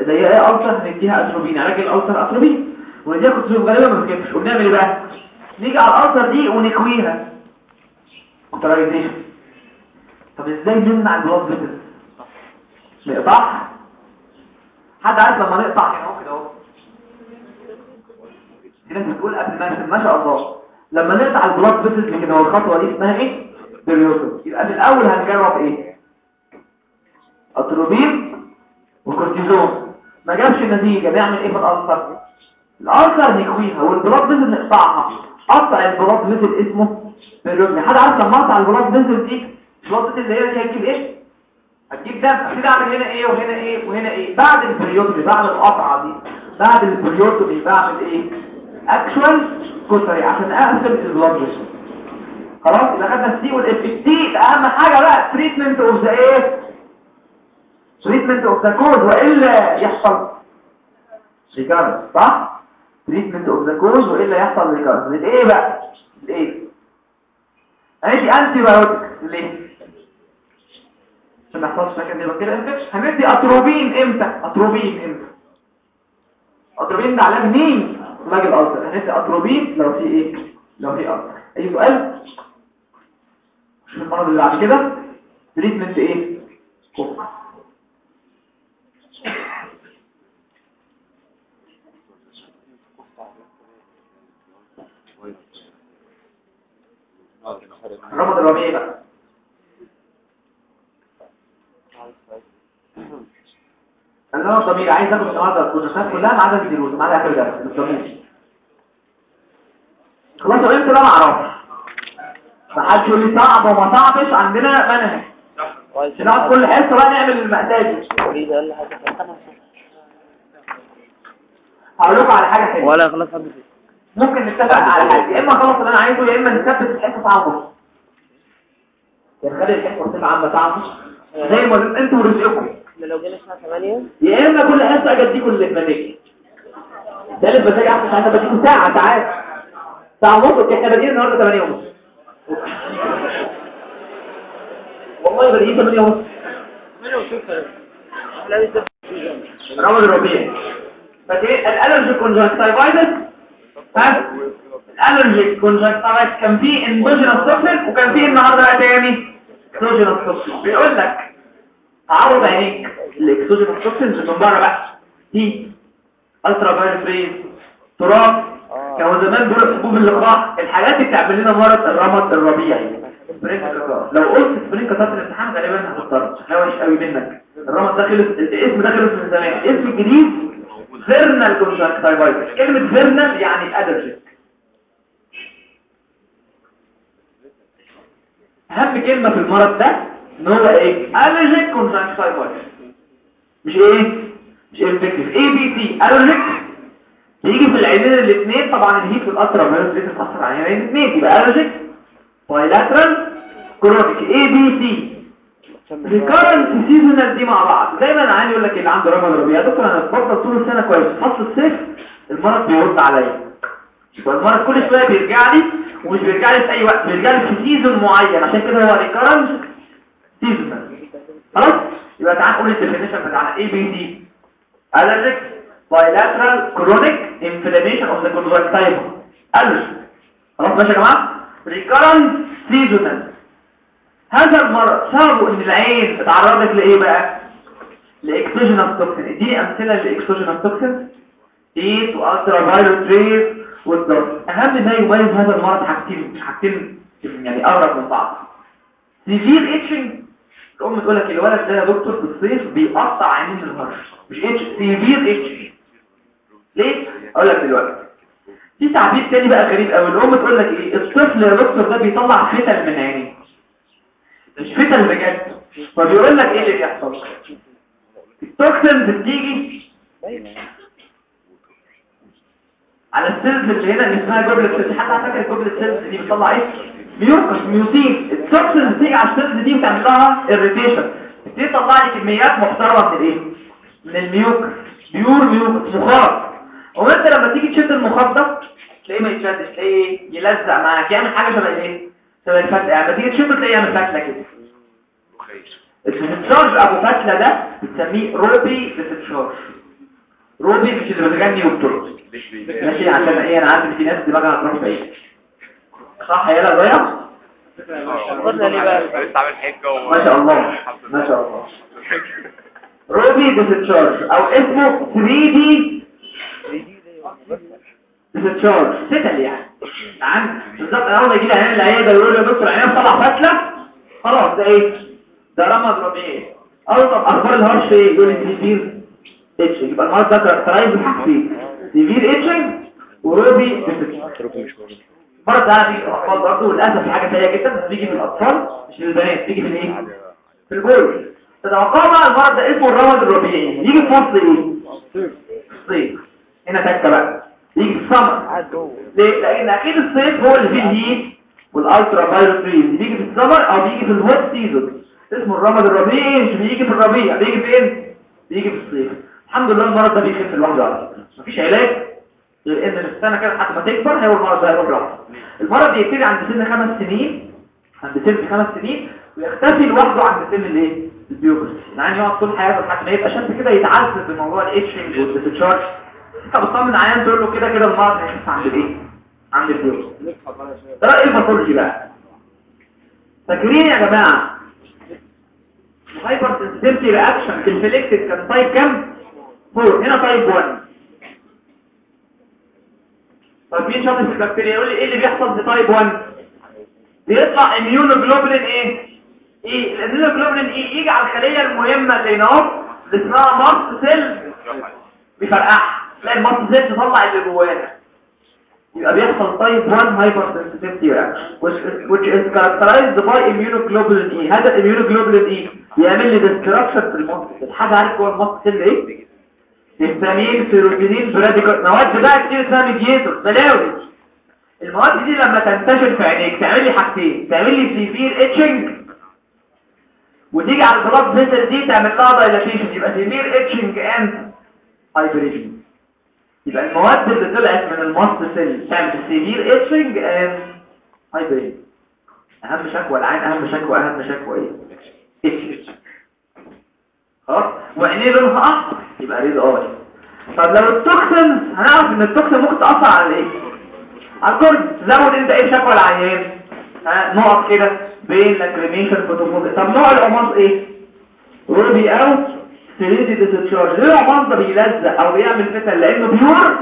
زي إيه ulcer هنديها اتروبين علاج ال ulcer atropine ونديها كورتيزون غالبا ما بتخفش ونعمل إيه بقى؟ نيجي على ال ulcer دي ونكويها. cauterization طب إزاي نمنع ال blood vessels نقطعها حد عارف لما نقطع؟ هنا اهو كده اهو ناس بتقول قبل ما ما شاء الله. لما نقطع ال blood vessels كده هو الخطوة دي اسمها إيه؟ peritomy يبقى في الأول هنجرب إيه؟ اتروبين وكورتيزون ما جابش نتيجة نعمل إيه في ال ulcer؟ ال ulcer نكويها وال blood vessels نقطعها. قطع ال blood vessels اسمه peritomy حد عارف لما اقطع ال blood vessels دي؟ ال blood اللي هي دي هتجيب إيه؟ هتجيب دم ابتدي اعمل هنا إيه وهنا إيه وهنا إيه؟ بعد ال peritomy بعد القطعة دي. بعد ال peritomy بعمل إيه؟ actual cautery عشان اقسم ال blood خلاص يبقى خدنا ال C وال F التي أهم حاجة بقى treatment of the إيه treatment of the cause وإلا يحصل recurrence صح؟ treatment of the cause وإلا يحصل recurrence إيه بقى الايه هندي antibiotics ليه؟ عشان ما يحصلش secondary infection هندي أتروبين إمتى؟ أتروبين إمتى؟ أتروبين ده علاج مين علاج ال ulcer هندي اتروبين لو في إيه؟ لو في ulcer أي سؤال؟ مش المرض اللي بعد كده؟ treatment إيه؟ cause الرمض الربيعي بقى. أنا الضمير عايز اخد النهارده الكونسات كلها ما عدا الدروس ما عدا اخر درس الضمير خلاص إمتى بقى ما أعرفش. ما حدش يقول لي صعب وما صعبش عندنا منهج. نقعد كل حصة بقى نعمل المحتاج هقول لكم على حاجة حلوة. ولا خلاص حد فيه ممكن نتفق على حاجة. يا إما خلص اللي أنا عايزه يا إما نثبت الحصة صعبة. يا نخلي الحصة عامة صعبة. زي ما أنتوا ورزقكم. لو جينا الساعة 8 يا إما كل حصة أجي اديكم اللي في مزاجي ثالث مزاج احسن عشان بديكم ساعة ساعات ساعة ونص إحنا بادئين النهارده 8 ونص. والله بادئين 8 ونص. 8 وشوف إحنا لسه رمد الربيع. فاكرين ال allergic conjunctivitis ها؟ ال allergic conjunctivitis كان فيه endogenous toxin وكان فيه النهارده بقى تاني exogenous toxin بيقول لك تعرض عينيك. ال exogenous toxins من بره بقى دي ultraviolet rays تراب. كانوا زمان بيقولوا حبوب اللقاح الحاجات اللي بتعمل لنا مرض الرمد الربيعي. لو قلت spring catarrh في الامتحان غالبا هتضطر. شكلها وحش قوي منك. الرمد ده خلص الاسم ده خلص من زمان. اسم الجديد vernal conjunctivitis كلمة vernal يعني allergic أهم كلمة في المرض ده ان هو إيه؟ allergic كونجكتيفايتس مش إيه؟ مش infective A B C allergic بيجي في العينين الاثنين طبعا الهيت والاسرع فيروس ليه تتأثر على العينين الاثنين يبقى allergic bilateral chronic A B C recurrent seasonal دي مع بعض. دايما العيان يقول لك اللي عنده رمد ربيعي يا دكتور أنا بفضل طول السنة كويس. فصل الصيف المرض بيرد عليا. يبقى المرض كل شوية بيرجع لي ومش بيرجع لي في أي وقت. بيرجع لي في season معين. عشان كده هو recurrent خلاص؟ يبقى تعال نقول ال definition بتاعنا. A B allergic bilateral chronic inflammation of the conjunctiva allergy. خلاص؟ ماشي يا جماعة؟ recurrent seasonal هذا المرض سببه إن العين اتعرضت لإيه بقى؟ ل exogenous toxin إديني أمثلة لل exogenous toxin heat و ultraviolet rays وال dust أهم ما يميز هذا المرض حاجتين حاجتين يعني اقرب من بعض. severe itching الأم تقول لك الولد ده يا دكتور في الصيف بيقطع عينين الهرش مش itch severe itching ليه؟ أقول لك دلوقتي. في تعبير تاني بقى غريب قوي. الأم تقول لك إيه؟ الطفل يا دكتور ده بيطلع فتل من عينيه. مش فتل بجد. فبيقول لك إيه اللي بيحصل؟ ال toxins بتيجي. على ال cells اللي هنا اللي اسمها goblet cells. حتى على فكرة ال goblet cells دي بتطلع إيه؟ mucus mucin ال toxins بتيجي على ال cells دي وتعمل لها irritation بتبتدي تطلع لي كميات محترمة من الايه؟ من ال mucus pure mucus مخاط وانت لما تيجي تشد المخاط ده تلاقيه ما يتشدش تلاقيه يلزق معاك يعمل حاجة شبه إيه؟ شبه الفتلة. يعني لما تيجي تشده تلاقيه يعمل فتلة كده. ال discharge أبو فتلة ده بنسميه ropy discharge. ropy مش اللي بتغني وبترقص ماشي عشان إيه؟ أنا عارف ان في ناس دماغها هتروح بعيد. صح يا لا ضيع قلنا ليه بقى؟ لسه عامل حجه. ما شاء الله ما شاء الله. ropy discharge أو اسمه thready discharge ستل يعني. عن بالظبط أول ما يجي لي عيان العياده يقول لي يا دكتور عيان طلع فتله خلاص ده إيه؟ ده رمد ربيعي أو طب أخبار الهرش إيه؟ يقول لي severe itching يبقى المرض ده characterized بحاجتين severe itching و ropy discharge بيجي في الأطفال برضه للأسف حاجة سيئة جدا بيجي في الأطفال مش في البنات بيجي في الايه في الجول تتوقع بقى المرض ده اسمه الرمد الربيعي يجي في فصل إيه؟ الصيف. هنا تكة بقى. يجي في السمر ليه؟ لأن أكيد الصيف هو اللي فيه ال heat وال ultraviolet بيجي في السمر أو بيجي في ال hot season. اسمه الرمد الربيعي مش بيجي في الربيع بيجي فين؟ بيجي في الصيف. الحمد لله المرض ده بيخف فكرة. مفيش علاج. غير ان السنة كده لحد ما تكبر هو المرض ده هيروح لوحده المرض بيبتدي عند سن خمس سنين عند سن خمس سنين ويختفي لوحده عند سن الإيه؟ ال puberty يعني يقعد طول حياته لحد ما يبقى شاب كده يتعذب بموضوع ال itching وال discharge انت بتطمن عيان تقول له كده كده المرض هيخف عند الإيه؟ عند ال puberty ده رأي ال pathology بقى. فاكرين يا جماعة. ال hypersensitivity reaction في ال phlycten كان type كام؟ 4 هنا type 1 طب مين شاطر في البكتيريا؟ يقول لي إيه اللي بيحصل في type 1 بيطلع immunoglobulin إيه E ال immunoglobulin E يجي على الخلية المهمة اللي أهو اللي اسمها mast cell بيفرقعها. تلاقي ال mast cell تطلع اللي جواها. يبقى بيحصل type 1 hypersensitivity reaction which is, characterized by immunoglobulin E. هذا immunoglobulin E بيعمل لي destruction في المنطقة حاجة عارف جوه اللي إيه؟ histamine serotonin bradykinin مواد بقى كتير اسمها mediators. بلاوي المواد دي لما تنتشر في عينيك تعمل لي حاجتين. تعمل لي severe itching وتيجي على ال blood vessels دي تعمل لها dilatation يبقى severe itching and hyperemia يبقى المواد اللي طلعت من ال mast cell تعمل severe itching and hyperemia أهم شكوى العين أهم شكوى أهم شكوى إيه؟ itch خلاص؟ وعينيه لونها أحمر. يبقى red eye طب لو ال toxins هنعرف إن ال toxin ممكن تأثر على إيه؟ على ال cornea زود انت إيه؟ شكوى العيان. ها؟ نقط كده pain lacrimation photophobia طب نوع العماص إيه؟ ropy أو thready discharge ليه العماص ده بيلزق أو بيعمل فتل لأنه pure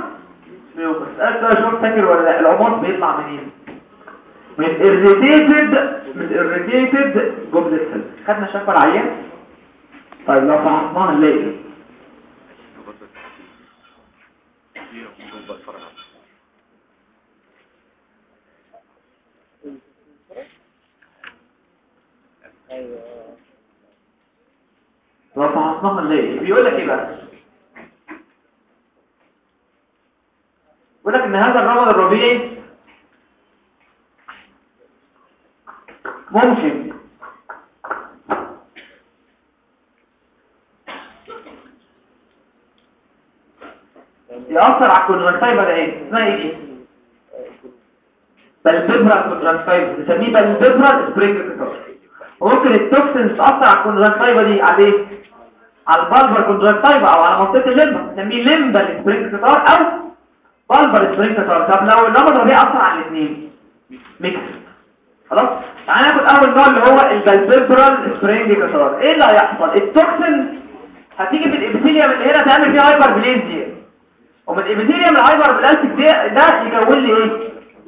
mucus انت شوف فاكر ولا لأ العماص بيطلع منين؟ من irritated من irritated جملة خدنا شكوى العيان؟ طيب لو فحصناها نلاقي أيوه. لو فحصناها نلاقي بيقول لك إيه بقى؟ بيقول لك إن هذا الرمض الربيعي ممكن. يأثر على ال conjunctiva ده إيه؟ اسمها إيه؟ دي palpebral conjunctiva بنسميه palpebral spring وممكن ال toxin تأثر على ال conjunctiva دي على إيه على ال bulbar conjunctiva أو على منطقة ال limbus بنسميه limbal spring أو bulbar spring طب لو النمط ده بيأثر على الاثنين ميكس خلاص؟ تعالى ناخد أول نوع اللي هو ال palpebral spring catarrh إيه اللي هيحصل؟ ال toxin هتيجي في ال epithelium اللي هنا تعمل فيه hyperplasia ومن ال epithelium ال hyperplastic ده ده يكون لي إيه؟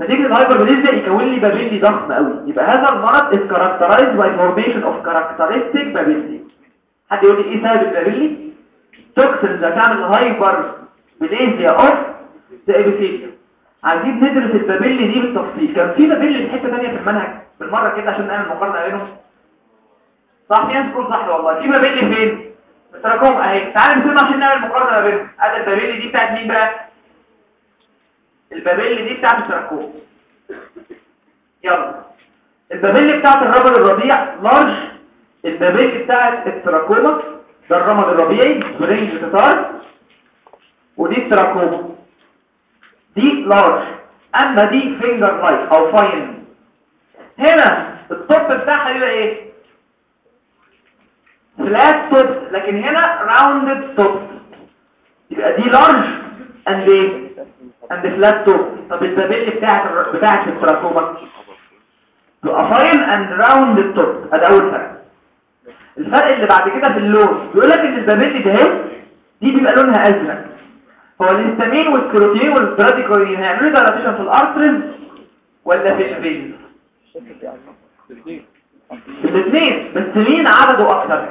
نتيجة ال hyperplasia يكون لي papillae ضخم قوي. يبقى هذا المرض is characterized by formation of characteristic papillae حد يقول لي إيه سبب ال papillae toxin هتعمل hyperplasia of the epithelium عايزين ندرس ال papillae دي بالتفصيل. كان في papillae في حتة ثانية في المنهج بالمرة كده عشان نعمل مقارنة بينهم. صح في ناس تقول صح والله. في papillae فين؟ التراكم أهي. تعالى نسمع عشان نعمل مقارنة ما بينهم. ادي ال papillae دي بتاعت مين بقى؟ ال papillae دي بتاعت التراكم يلا. ال papillae بتاعت الرمد الربيعي large ال papillae بتاعت التراكوما ده الرمد الربيعي spring catarrh ودي التراكوما. دي large أما دي finger-like أو fine هنا ال top بتاعها يبقى إيه؟ flat top لكن هنا rounded top يبقى دي large and إيه and flat top طب ال papillae بتاعت بتاعت التراكوما fine and rounded top ادي أول فرق. الفرق اللي بعد كده في اللون. بيقول لك إن ال papillae ده اهي دي بيبقى لونها أزرق. هو ال histamine وال serotonin وال bradykinin هيعملوا dilatation في ال arteries ولا في ال veins الاثنين. بس مين عدده أكتر؟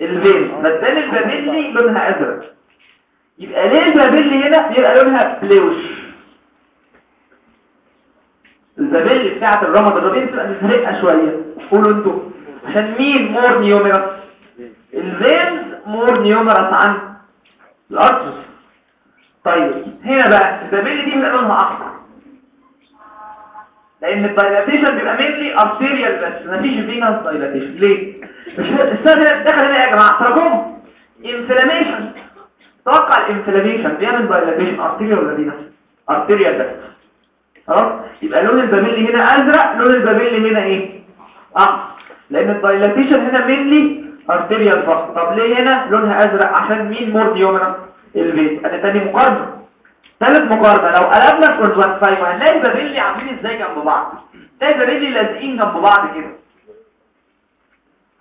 ال vein مدام ال papillae لونها أزرق. يبقى ليه ال papillae هنا؟ يبقى لونها bluish. ال papillae بتاعت الرمد الربيعي بتبقى مزرقه شوية. قولوا أنتوا. عشان مين more numerous ال veins more numerous عن ال arteries طيب هنا بقى ال papillae دي بيبقى لونها احمر لأن ال dilatation بيبقى mainly arterial بس. مفيش venous dilatation ليه؟ مش السبب هنا دخل هنا يا جماعة. trachoma. inflammation توقع ال inflammation. بيعمل dilatation arterial ولا venous arterial بس خلاص يبقى لون ال papillae هنا أزرق لون ال papillae هنا إيه؟ آه لأن ال dilatation هنا mainly arterial فقط طب ليه هنا لونها أزرق؟ عشان مين؟ مور ديومنا الفيت أنا تاني مقارنة. ثالث مقارنة. لو قلبنا ال conjunctiva هنلاقي ال papillae عاملين إزاي جنب بعض؟ تلاقي ال papillae لازقين جنب بعض كده.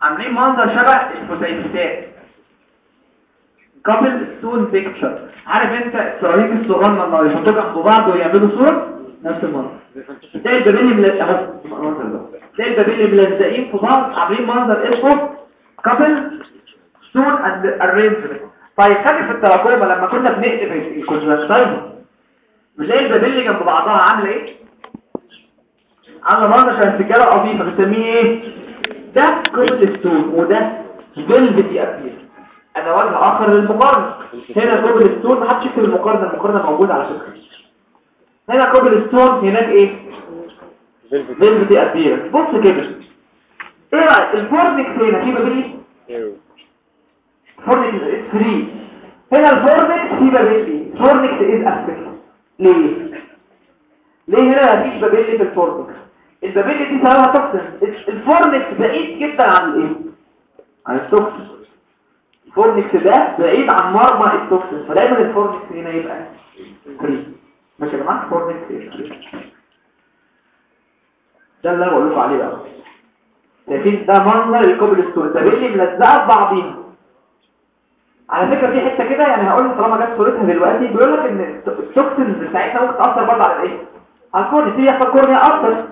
عاملين منظر شبه الفسيفساء cobblestone picture عارف انت الصرايق الصغنن لما يحطوا جنب بعض ويعملوا صور؟ نفس المنظر. تلاقي ال papillae ملزق أهو. المنظر ده تلاقي ال papillae ملزقين في بعض عاملين منظر اسمه cobblestone and arrangement طيب خلي في التراكوما لما كنا بنقلب ال conjunctiva بنلاقي ال papillae جنب بعضها عاملة إيه؟ عاملة منظر شبه السجادة القطيفة بنسميه إيه؟ ده cobblestone وده velvety appearance وجه آخر للمقارنة. هنا cobblestone محدش يكتب المقارنة المقارنة موجودة على فكرة. هنا cobblestone هناك إيه؟ velvety appearance بص كده. إيه رأيك؟ ال fornix هنا في papillae؟ fornix is free. هنا ال fornix في papillae؟ fornix is affected ليه؟ ليه هنا مفيش papillae في ال fornix؟ ال papillae دي سببها toxin ال fornix بعيد جدا عن الايه عن ال toxin ال fornix ده بعيد عن مرمى ال toxin فدايما ال fornix هنا يبقى free ماشي يا جماعة؟ ال fornix ده اللي أنا بقول لكم عليه بقى. شايفين ده منظر ال cobblestone ال papillae ملزقة في بعضيها؟ على فكرة في حتة كده يعني هقول طالما جت صورتها دلوقتي بيقول لك إن ال toxin بتاعتها ممكن تأثر برضه على الإيه؟ على الكورنيا. في يحصل كورنيا أكتر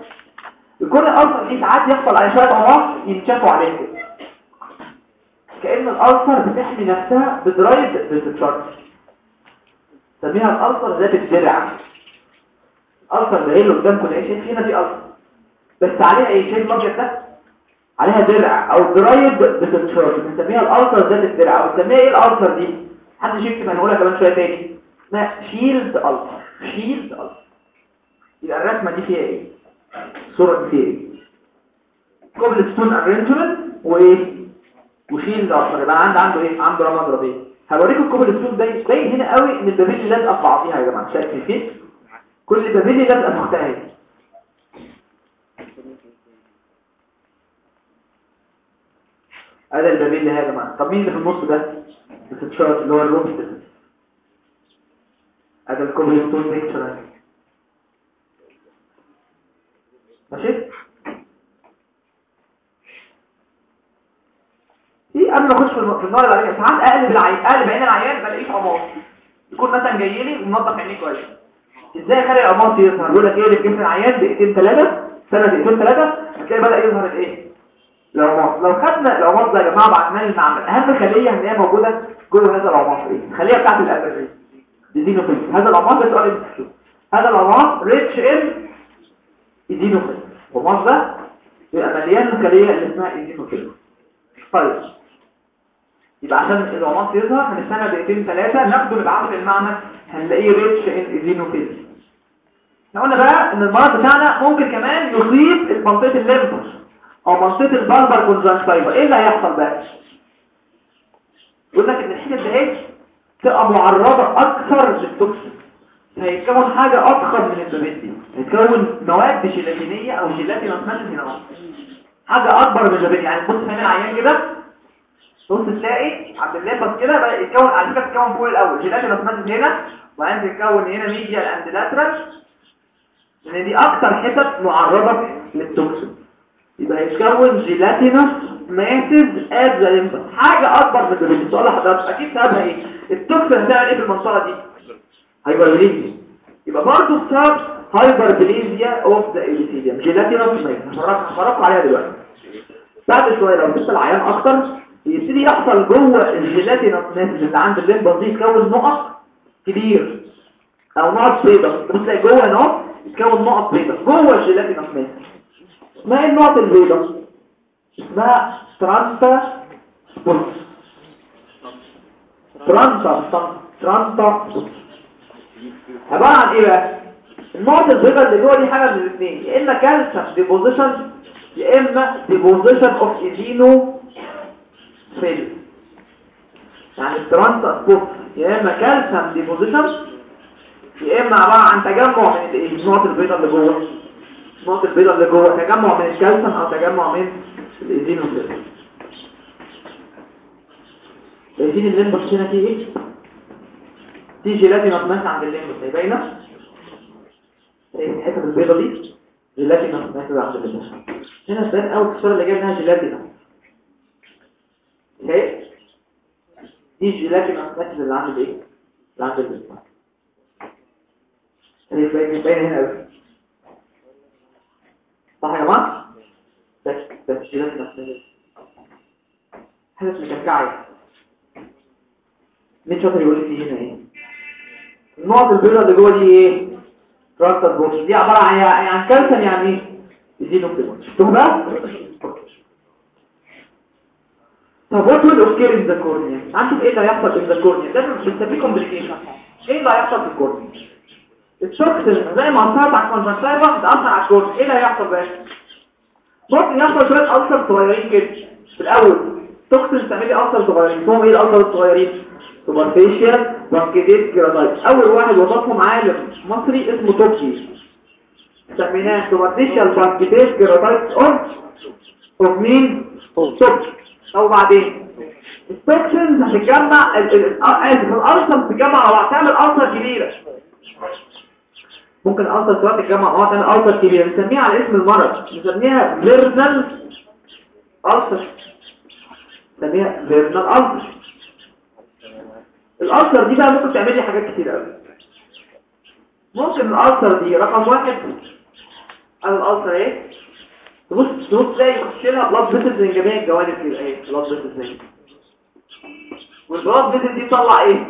الكورنيا ألسر دي ساعات يحصل على شوية أمراض ينشافوا عليها. كأن الألسر بتحمي نفسها بدرايد بتتشارج سميها الألسر ذات الدرع الألسر ده اللي قدامكم ده شايف هنا في ألسر. بس عليها إيه شايف الأبيض ده؟ عليها درع أو درايب بتتشارج بنسميها الالتر ذات الدرع بنسميها إيه الالتر دي؟ حد يكتب هنقولها كمان شوية تاني. اسمها shield ulcer shield ulcer يبقى الرسمة دي فيها إيه؟ الصورة دي فيها إيه؟ cobblestone arrangement وايه و shield ulcer يبقى عنده عنده إيه؟ عنده رمد ربيعي. هوريكم ال cobblestone ده باين هنا قوي إن ال papillae لازقه في بعضيها يا جماعة. شايفين فين كل papillae لازقه في اهي هذا ال papillae اللي هذا معنا طب مين اللي في النص ده؟ بتتشارج اللي هو الروبستل هذا الكوبريستون بيكتشر ماشي في قبل ما اخش في النار اللي عليها ساعات اقلب العين اقلب عين العيان بلاقيه عمار. يكون مثلا جاي لي ومنظف عينيه كويس. إزاي اخلي العمار يظهر؟ يقول لك إيه؟ اللي في جسم العيان دقيقتين ثلاثة سنة دقيقتين ثلاثة هتلاقي بدأ يظهر الايه؟ العماص. لو خدنا العماص ده يا جماعة بعتناه للمعمل أهم خلية هي موجودة جوه هذا العماص. إيه؟ الخلية بتاعت ال allergy ال eosinophil هذا العماص ده سؤال هذا العماص rich in eosinophil العماص ده يبقى مليان الخليه اللي اسمها eosinophil طيب. يبقى عشان العماص يظهر هنستنى دقيقتين ثلاثة ناخده نبعته للمعمل هنلاقيه rich in eosinophil إحنا قلنا بقى إن المرض بتاعنا ممكن كمان يصيب منطقه ال limbus أو منطقة ال bulbar conjunctiva إيه اللي هيحصل بقى؟ يقول لك إن الحته دي إيه تبقى معرضة أكثر لل toxin. هيتكون حاجة أضخم من ال papillae دي هيتكون مواد جيلاتينيه أو gelatinous mass هنا حاجة أكبر من ال papillae يعني بص هنا العيان كده. بص تلاقي عند ال limbus كده بقى يتكون على فكرة تتكون فوق الأول. gelatinous mass هنا وبعدين تتكون هنا medial and lateral لأن دي أكتر حتت معرضة لل toxin يبقى يتكون gelatinous masses at the حاجة أكبر من ال papillae السؤال لحضرتك أكيد سببها إيه؟ ال toxin هتعمل إيه في المنطقة دي؟ hyperplasia. يبقى برضه السبب hyperplasia of the epithelium gelatinous masses هفرقوا عليها دلوقتي. بعد شوية لو سبت العيان أكتر يبتدي يحصل جوه ال gelatinous masses اللي عند ال limbus دي يتكون نقط كبير أو نقط بيضاء بص تلاقي جوه أهو يتكون نقط بيضاء جوه ال gelatinous masses اسمها إيه النقط البيضاء اسمها Tranta's spots Tranta's Tranta's spots عبارة عن إيه بقى؟ النقط البيضاء اللي جوه دي حاجة من الاثنين يا إما calcium deposition يا إما deposition of eosino phil يعني ال Tranta's spots يا إما calcium deposition يا إما عبارة عن تجمع من النقط البيضاء اللي جوه. النقط البيضاء اللي جوه تجمع من الكالسيوم أو تجمع من ال eosinophil شايفين ال limbus هنا فيه إيه في gelatinous mass عند ال limbus هي باينة؟ الحته البيضاء دي؟ gelatinous mass عند ال limbus هنا تبان قوي الصورة اللي جاية منها اهي دي جيلاتين مطمئن اللي عند الايه اللي عند الليمبس هي باينه باينه هنا قوي. صح يا جماعة؟ بس بس جيلاتين مطمئن حاجة مكعكعه مين شاطر يقول لي هنا إيه؟ النقط البيضاء اللي جوه دي إيه؟ Tranta's spots دي عبارة عن عن كالسيوم يعني إيه؟ يزيدوا كده شفتوا بقى؟ طب what will occur in the cornea هنشوف إيه اللي هيحصل في the cornea ده بنسميه complication إيه اللي هيحصل في ال cornea؟ ال toxin زي ما انصرت على بتأثر على ال cornea. إيه اللي هيحصل بقى؟ ممكن يحصل شوية ulcer صغيرين كده. في الأول toxin تعملي ulcer صغيرين. اسمهم إيه ال ulcer الصغيرين؟ superficial punctate keratitis أول واحد وصفهم عالم مصري اسمه توبجي. سميناه superficial punctate keratitis of of مين توبجي. أو بعدين. ال toxins هتتجمع ال- ال- اسف ال ulcer بتتجمع على بعض تعمل ulcer كبيرة. ممكن ال ulcer سواء تتجمع مع بعض تعمل ulcer كبيرة. نسميها على اسم المرض. نسميها vernal ulcer نسميها vernal ulcer ال ulcer دي بقى ممكن تعمل لي حاجات كتير قوي ممكن ال ulcer دي رقم واحد. الألسر إيه؟ تبص تبص تلاقي يخش لها blood vessels من جميع الجوانب كده إيه؟ blood اهي وال blood vessels دي تطلع إيه؟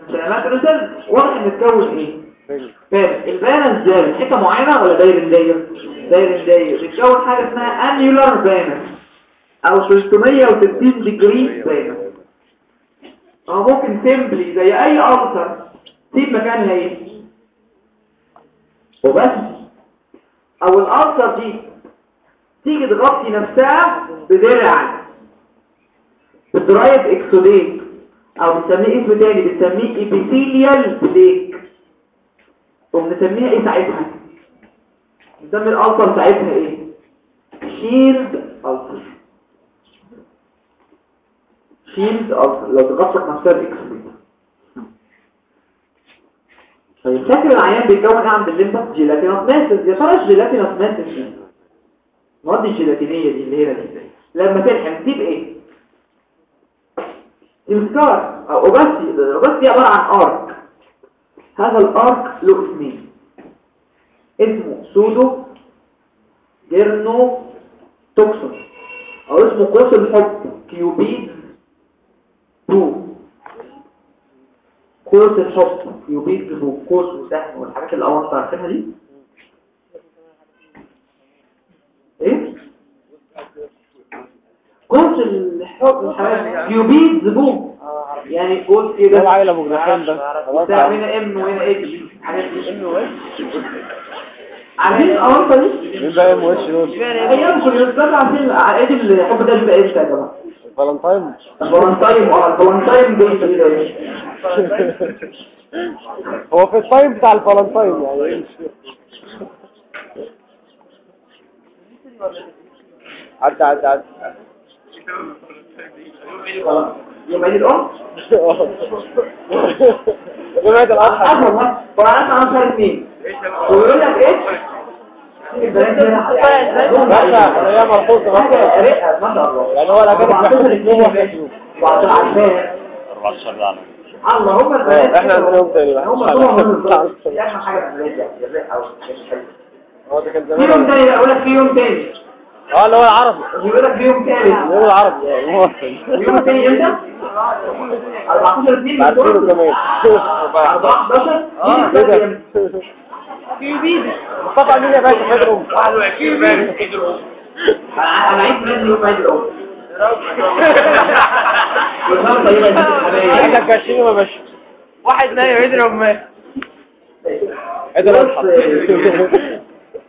inflamed ulcer واضح إن تكون إيه؟ فاهم. ال pannus داير حتة معينة ولا داير داير داير داير بتكون حاجة اسمها annular pannus أو 360 degree pannus آه ممكن simply زي أي ulcer تسيب مكانها إيه؟ opacity. أو ال ulcer دي تيجي تغطي نفسها بدرع ب dried exudate أو بنسميه اسم تاني بنسميه epithelial plaque وبنسميها إيه ساعتها؟ بنسمي ال ulcer ساعتها إيه؟ shield ulcer shield ulcer لو تغطت نفسها ب exudate. طيب فاكر العيان بيتكون إيه عند ال limbus gelatinous masses. يا ترى ال gelatinous masses دي المواد الجيلاتينيه دي اللي هنا دي. لما تلحم تسيب إيه؟ scar أو opacity. ال opacity دي عبارة عن arc. هذا ال arc له اسمين. اسمه pseudogerontoxon. أو اسمه قوس الحب. cupid's bow قوس الحب cupid's bow قوس وسهم والحاجات اللي اول عارفينها دي. إيه؟ قوس الحب كيوبيد زبون يعني قوس ده؟ كده العيلة أبو جناحين ده. هنا ام وهنا اتش حاجات دي. عارفين الأونطة دي؟ مين بقى ام وش دول أيام كنا بنتكلم عارفين عيد الحب ده بيبقى إمتى يا جماعة فالنتاين. الفالنتاين آه الفالنتاين هو في التايم بتاع الفالنتاين يعني. عدى عدى عدى يوم عيد الام جماعة الأضحى. أصلا والله وعارف أنا اثنين ويقول لك إيه؟ باشا شاء الله يعني هو الأجانب 14 اثنين بيحبوا يحبوا. وعشان عارفين 14 لعنة اللهم إحنا يوم تاني بقى. هم هو ده كان في يوم زمان تاني أقول لك في يوم تاني آه اللي هو العربي بيقول لك في يوم تالت اليوم العربي اليوم التاني إمتى 14 2 بعد كده كمان 14 آه الفرق إمتى؟ مصطفى مين يا باشا حضرهم 21 بارد كده أنا ميلادي يوم عيد الام إحنا كاشين يا باشا واحد نايم يضرب ما عيد الاضحى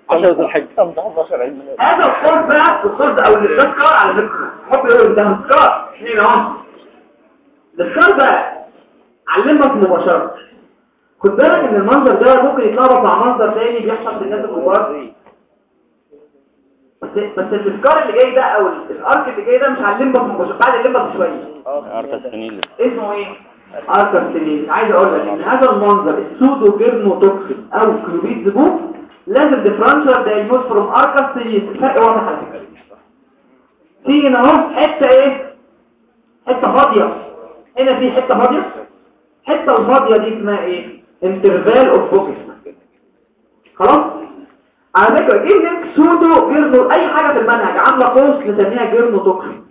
10 ذو الحجة 15 عيد ميلاد هذا الصوت بقى الصوت أو الاستذكار على فكره حط له ده استذكار هنا اهو الاستذكار بقى علمك مباشره خد بالك إن المنظر ده ممكن يتلخبط مع منظر تاني بيحصل في الناس الكبار. بس بس الاستذكار اللي جاي ده أو الأرك اللي جاي ده مش على الليمبس مباشره بعد الليمبس بشوية. عارفة السنين اسمه إيه؟ arcus senilis عايز أقول لك إن هذا المنظر ال pseudogerontoxon أو cupid's bow لازم differential diagnosis from arcus senilis الفرق واضح على فكرة. في هنا أهو حتة إيه؟ حتة فاضية. هنا في حتة فاضية. الحته الفاضية دي اسمها إيه؟ interval of Vogt خلاص؟ على فكره كلمه pseudogeronto؟ أي حاجة في المنهج عاملة قوس نسميها gerontoxon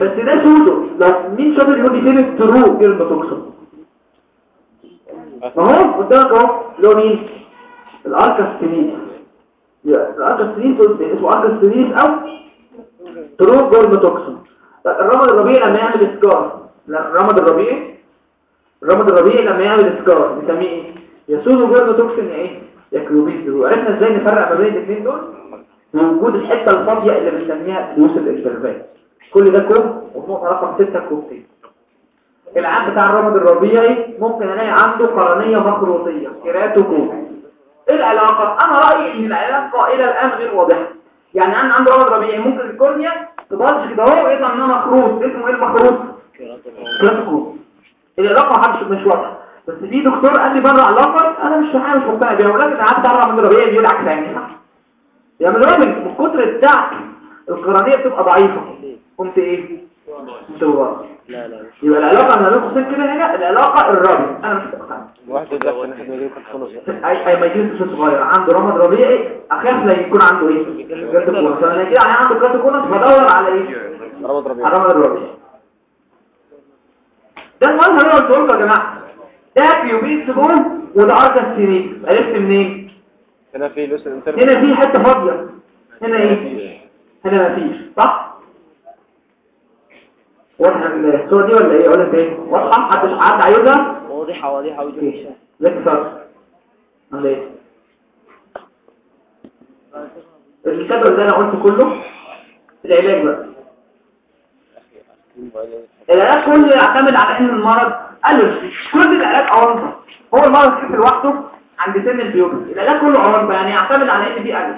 بس ده pseudo. لو مين شاطر يقول لي فين ال true gerontoxon اهو قدامك أهو. هو مين؟ الاركاستينيس الاركاستينيس اسمه arcus senilis أو true gerontoxon الرمد الربيعي لما يعمل scar الرمد الربيعي الرمد الربيعي لما يعمل scar نسميه إيه يا pseudogerontoxon يا إيه؟ يا cupid's عرفنا إزاي نفرق ما بين الاثنين دول؟ وجود الحتة الفاضية اللي بنسميها دوس الانترفال كل ده كوب والنقطة رقم 6 كوبتين. العام بتاع الرمد الربيعي ممكن ألاقي عنده قرنية مخروطية كيراتوكوب إيه العلاقة؟ أنا رأيي إن العلاقة إلى الآن غير واضحة. يعني أنا عندي رمد ربيعي ممكن الكورنيا تبالش كده اهو ويطلع منها مخروط اسمه إيه المخروط؟ كيراتوكوب العلاقة محدش مش واضحة بس في دكتور قال لي بره علاقة أنا مش مش مقتنع بيها. ولكن العام بتاع الرمد الربيعي بيقول عكس يعني صح؟ يعني. من راجل من كتر الدعك. القرنية بتبقى ضعيفة. قمت إيه؟ قمت ورا لا لا يبقى العلاقة ما بين قوسين كده هنا العلاقة الرابع أنا مش مقتنع. واحد ده إحنا كانت خلص؟ اي اي ما يجيش صغير عنده رمد ربيعي أخاف لا يكون عنده إيه؟ جرد كونس يجي يعني عنده جرد كونس بدور على إيه؟ رمض ربيع على الرمد الربيعي ده المظهر اللي قلته لكم يا جماعة. ده كيوبيد سبون وده اركا سينيك عرفت منين؟ هنا في لسه انتر هنا في حتة فاضية. هنا إيه؟ هنا مفيش صح؟ واضحة الصورة دي ولا إيه؟ ولا إيه واضحة؟ محدش عاد عايزها؟ واضحة واضحة أوكي لك صار. ولا إيه؟ الجدول ده أنا قلت كله العلاج بقى. العلاج كله يعتمد على إن المرض قلل كل العلاج اونطه هو المرض كيف لوحده عند سن البيوبي العلاج كله اونطه يعني يعتمد على إن في قلل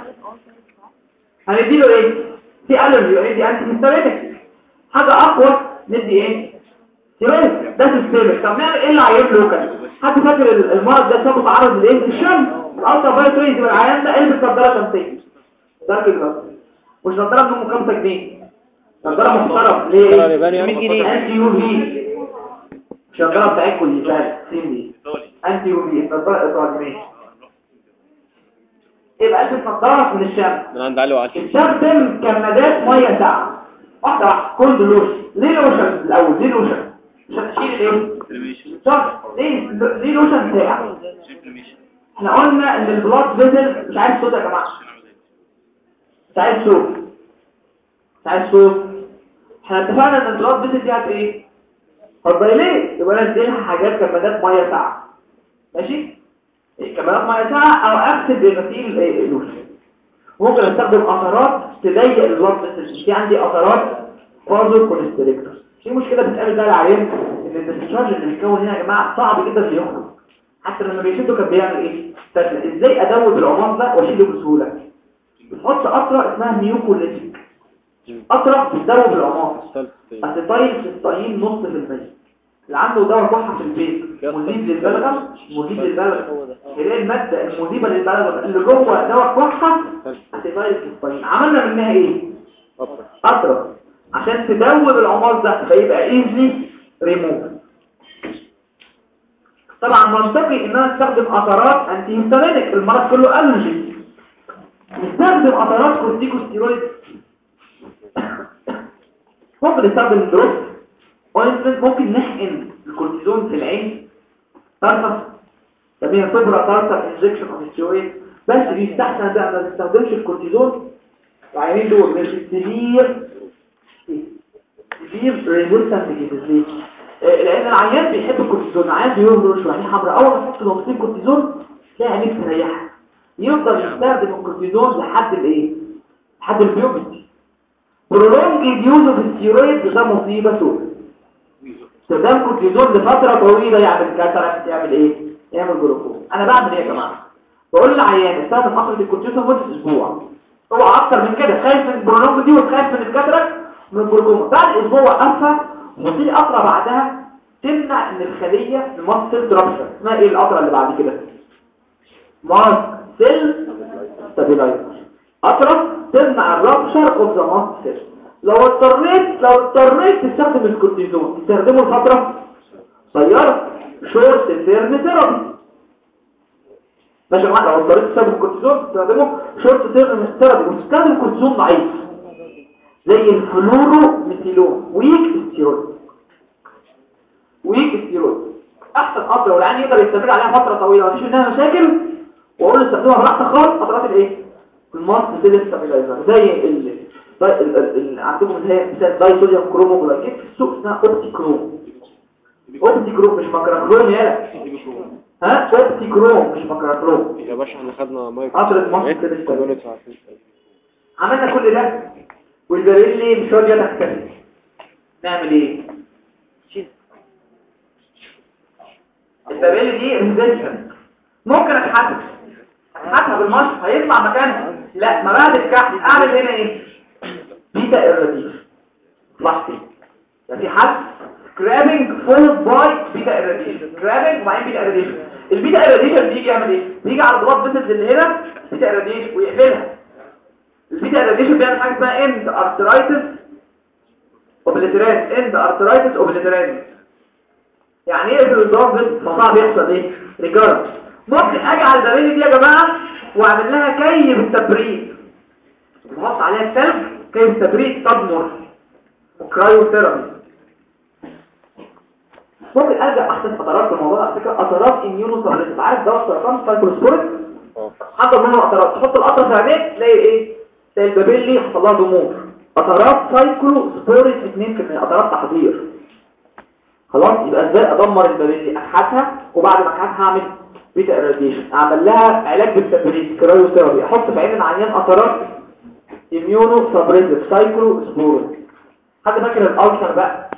هنديله إيه؟ في الرجي ندي انتي هيستامينيك حاجة أقوى ندي إيه؟ ستيرويد ده سيستمك طب نعمل إيه اللي عيان لوكال حد فاكر ال- المرض ده سبب تعرض لإيه؟ الشمس الألترا فايولت ريز العيان ده البس نظاره شمسية. دارك جلاس مش منهم 5 جنيه نظاره محترم. ليه نظارة ياباني يعني؟ 100 جنيه. انتي يو في النظاره بتاعتكم اللي سين دي anti UV النظاره ايطالي ماشي. يبقى البس نظاره من الشمس من عند علي وعلي. استخدم كمادات مية ساقعه واحدة واحدة. cold lotion ليه لوشن الأول؟ ليه لوشن عشان تشيل إيه صح ليه؟ ليه لوشن ساقع إحنا قلنا إن ال blood vessel مش عايز صوت يا جماعة. مش عايز صوت. مش عايز صوت. إحنا اتفقنا إن ال blood vessel دي هت إيه؟ هتضيليه يبقى أنا أديلها حاجات كمادات مية ساقعه ماشي؟ كمادات مية ساقعه أو اغسل بغسيل إيه، اللوشن ممكن أستخدم قطرات تضيق vessel في عندي قطرات vasoconstrictor. في مشكلة بتقابل بقى العيان إن ال discharge اللي بيتكون هنا يا جماعة صعب جدا انه يخرج حتى لما بيشده كان بيعمل إيه؟ إزاي أدوب العماص ده وأشيله بسهولة؟ بتحط قطره اسمها mucolytic قطره بتدوب العماص acetyl cysteine نص في المية. اللي عنده دواء كحه في البيت. مذيب للبلغم مذيب للبلغم هي المادة المذيبه للبلغم اللي جوه دواء كحه acetyl cysteine عملنا منها إيه؟ قطره عشان تدوب العماص ده فيبقى ايزلي ريموف طبعا منطقي إن أنا أستخدم قطرات antihistaminic المرض كله allergy نستخدم قطرات كورتيكوستيرويد. ممكن نستخدم drops ointment ممكن نحقن الكورتيزون في العين. طرفة تسميها supratarsal injection of steroid بس بيستحسن بقى ما تستخدمش الكورتيزون. العينين دول مش severe severe resistant ليه؟ آه، لأن العيان بيحب الكورتيزون. العيان بيهرش وعينيه حمراء. أول ما تحط نقطتين كورتيزون تلاقي عينيك تريحها. يفضل يستخدم الكورتيزون لحد الإيه؟ لحد ال puberty prolonged use of steroids ده مصيبة سودة استخدام كورتيزون لفترة طويلة يعمل cataract يعمل إيه؟ يعمل جلوكوز أنا بعمل إيه يا جماعة؟ بقول للعيان استخدم قطرة الكورتيزون لمدة أسبوع اوعى أكتر من كده خايف من ال prolonged دي وخايف من ال cataract من الجلوكوز بعد أسبوع وقفها وفي قطرة بعدها تمنع ان ال mast cell rupture اسمها إيه القطرة اللي بعد كده؟ mast cell stabilizer قطرة تمنع ال rupture of the mast cell لو اضطريت لو اضطريت تستخدم الكورتيزون تستخدمه لفترة قصيرة short term therapy ماشي يا جماعة لو اضطريت تستخدم الكورتيزون تستخدمه. short term therapy وتستخدم كورتيزون ضعيف. زي ال fluorometholone weak steroid. weak steroid. أحسن قطره والعيان يقدر يستمر عليها فترة طويلة مفيش منها مشاكل. وأقول له استخدمها براحتك خالص قطرات الإيه؟ ال mast cell stabilizer زي ال ال- ال- ال- عندكم اللي هي مثال disodium cromoglycate في السوق اسمها Opticrom Opticrom مش mercurochrome يالا ها؟ Opticrom مش mercurochrome يا باشا إحنا خدنا مايك. قطرة مصر إيه؟ كده كلنا عارفين. عملنا كل ده. وال papillae مش راضيه تختفي نعمل إيه؟ ال papillae دي resistant ممكن أكحتها أكحتها بالمشرط هيطلع مكانها لا ما بعد الكحت أعمل هنا إيه؟ beta irradiation لاحظي يعني في حد scraping followed by beta irradiation scraping وبعدين beta irradiation ال beta irradiation بيجي يعمل إيه؟ بيجي على ال blood vessels اللي هنا beta irradiation ويقفلها. ال beta irradiation بيعمل حاجة اسمها endarteritis obliterans endarteritis obliterans يعني إيه vessel فصعب يحصل إيه؟ recurrence ممكن على ال papillae دي يا جماعة؟ واعمل لها كي بالتبريد نحط عليها الثلج كي بالتبريد تضمر و cryotherapy ممكن ارجع أحسن في الموضوع على فكرة قطرات immunosuppressive عارف دواء السرطان سايكلوسبوريك حضر منه قطرات. تحط القطره في عينيك تلاقي إيه؟ تلاقي ال papillae حصل لها ضمور. قطرات سايكلوسبوريك 2% قطرات تحضير. خلاص؟ يبقى إزاي أدمر ال papillae؟ اكحتها وبعد ما اكحتها اعمل beta irradiation أعمل لها علاج بالتبريد. cryotherapy أحط في عين العيان قطرات immunosuppressive cyclosporine حد فاكر ال ulcer بقى؟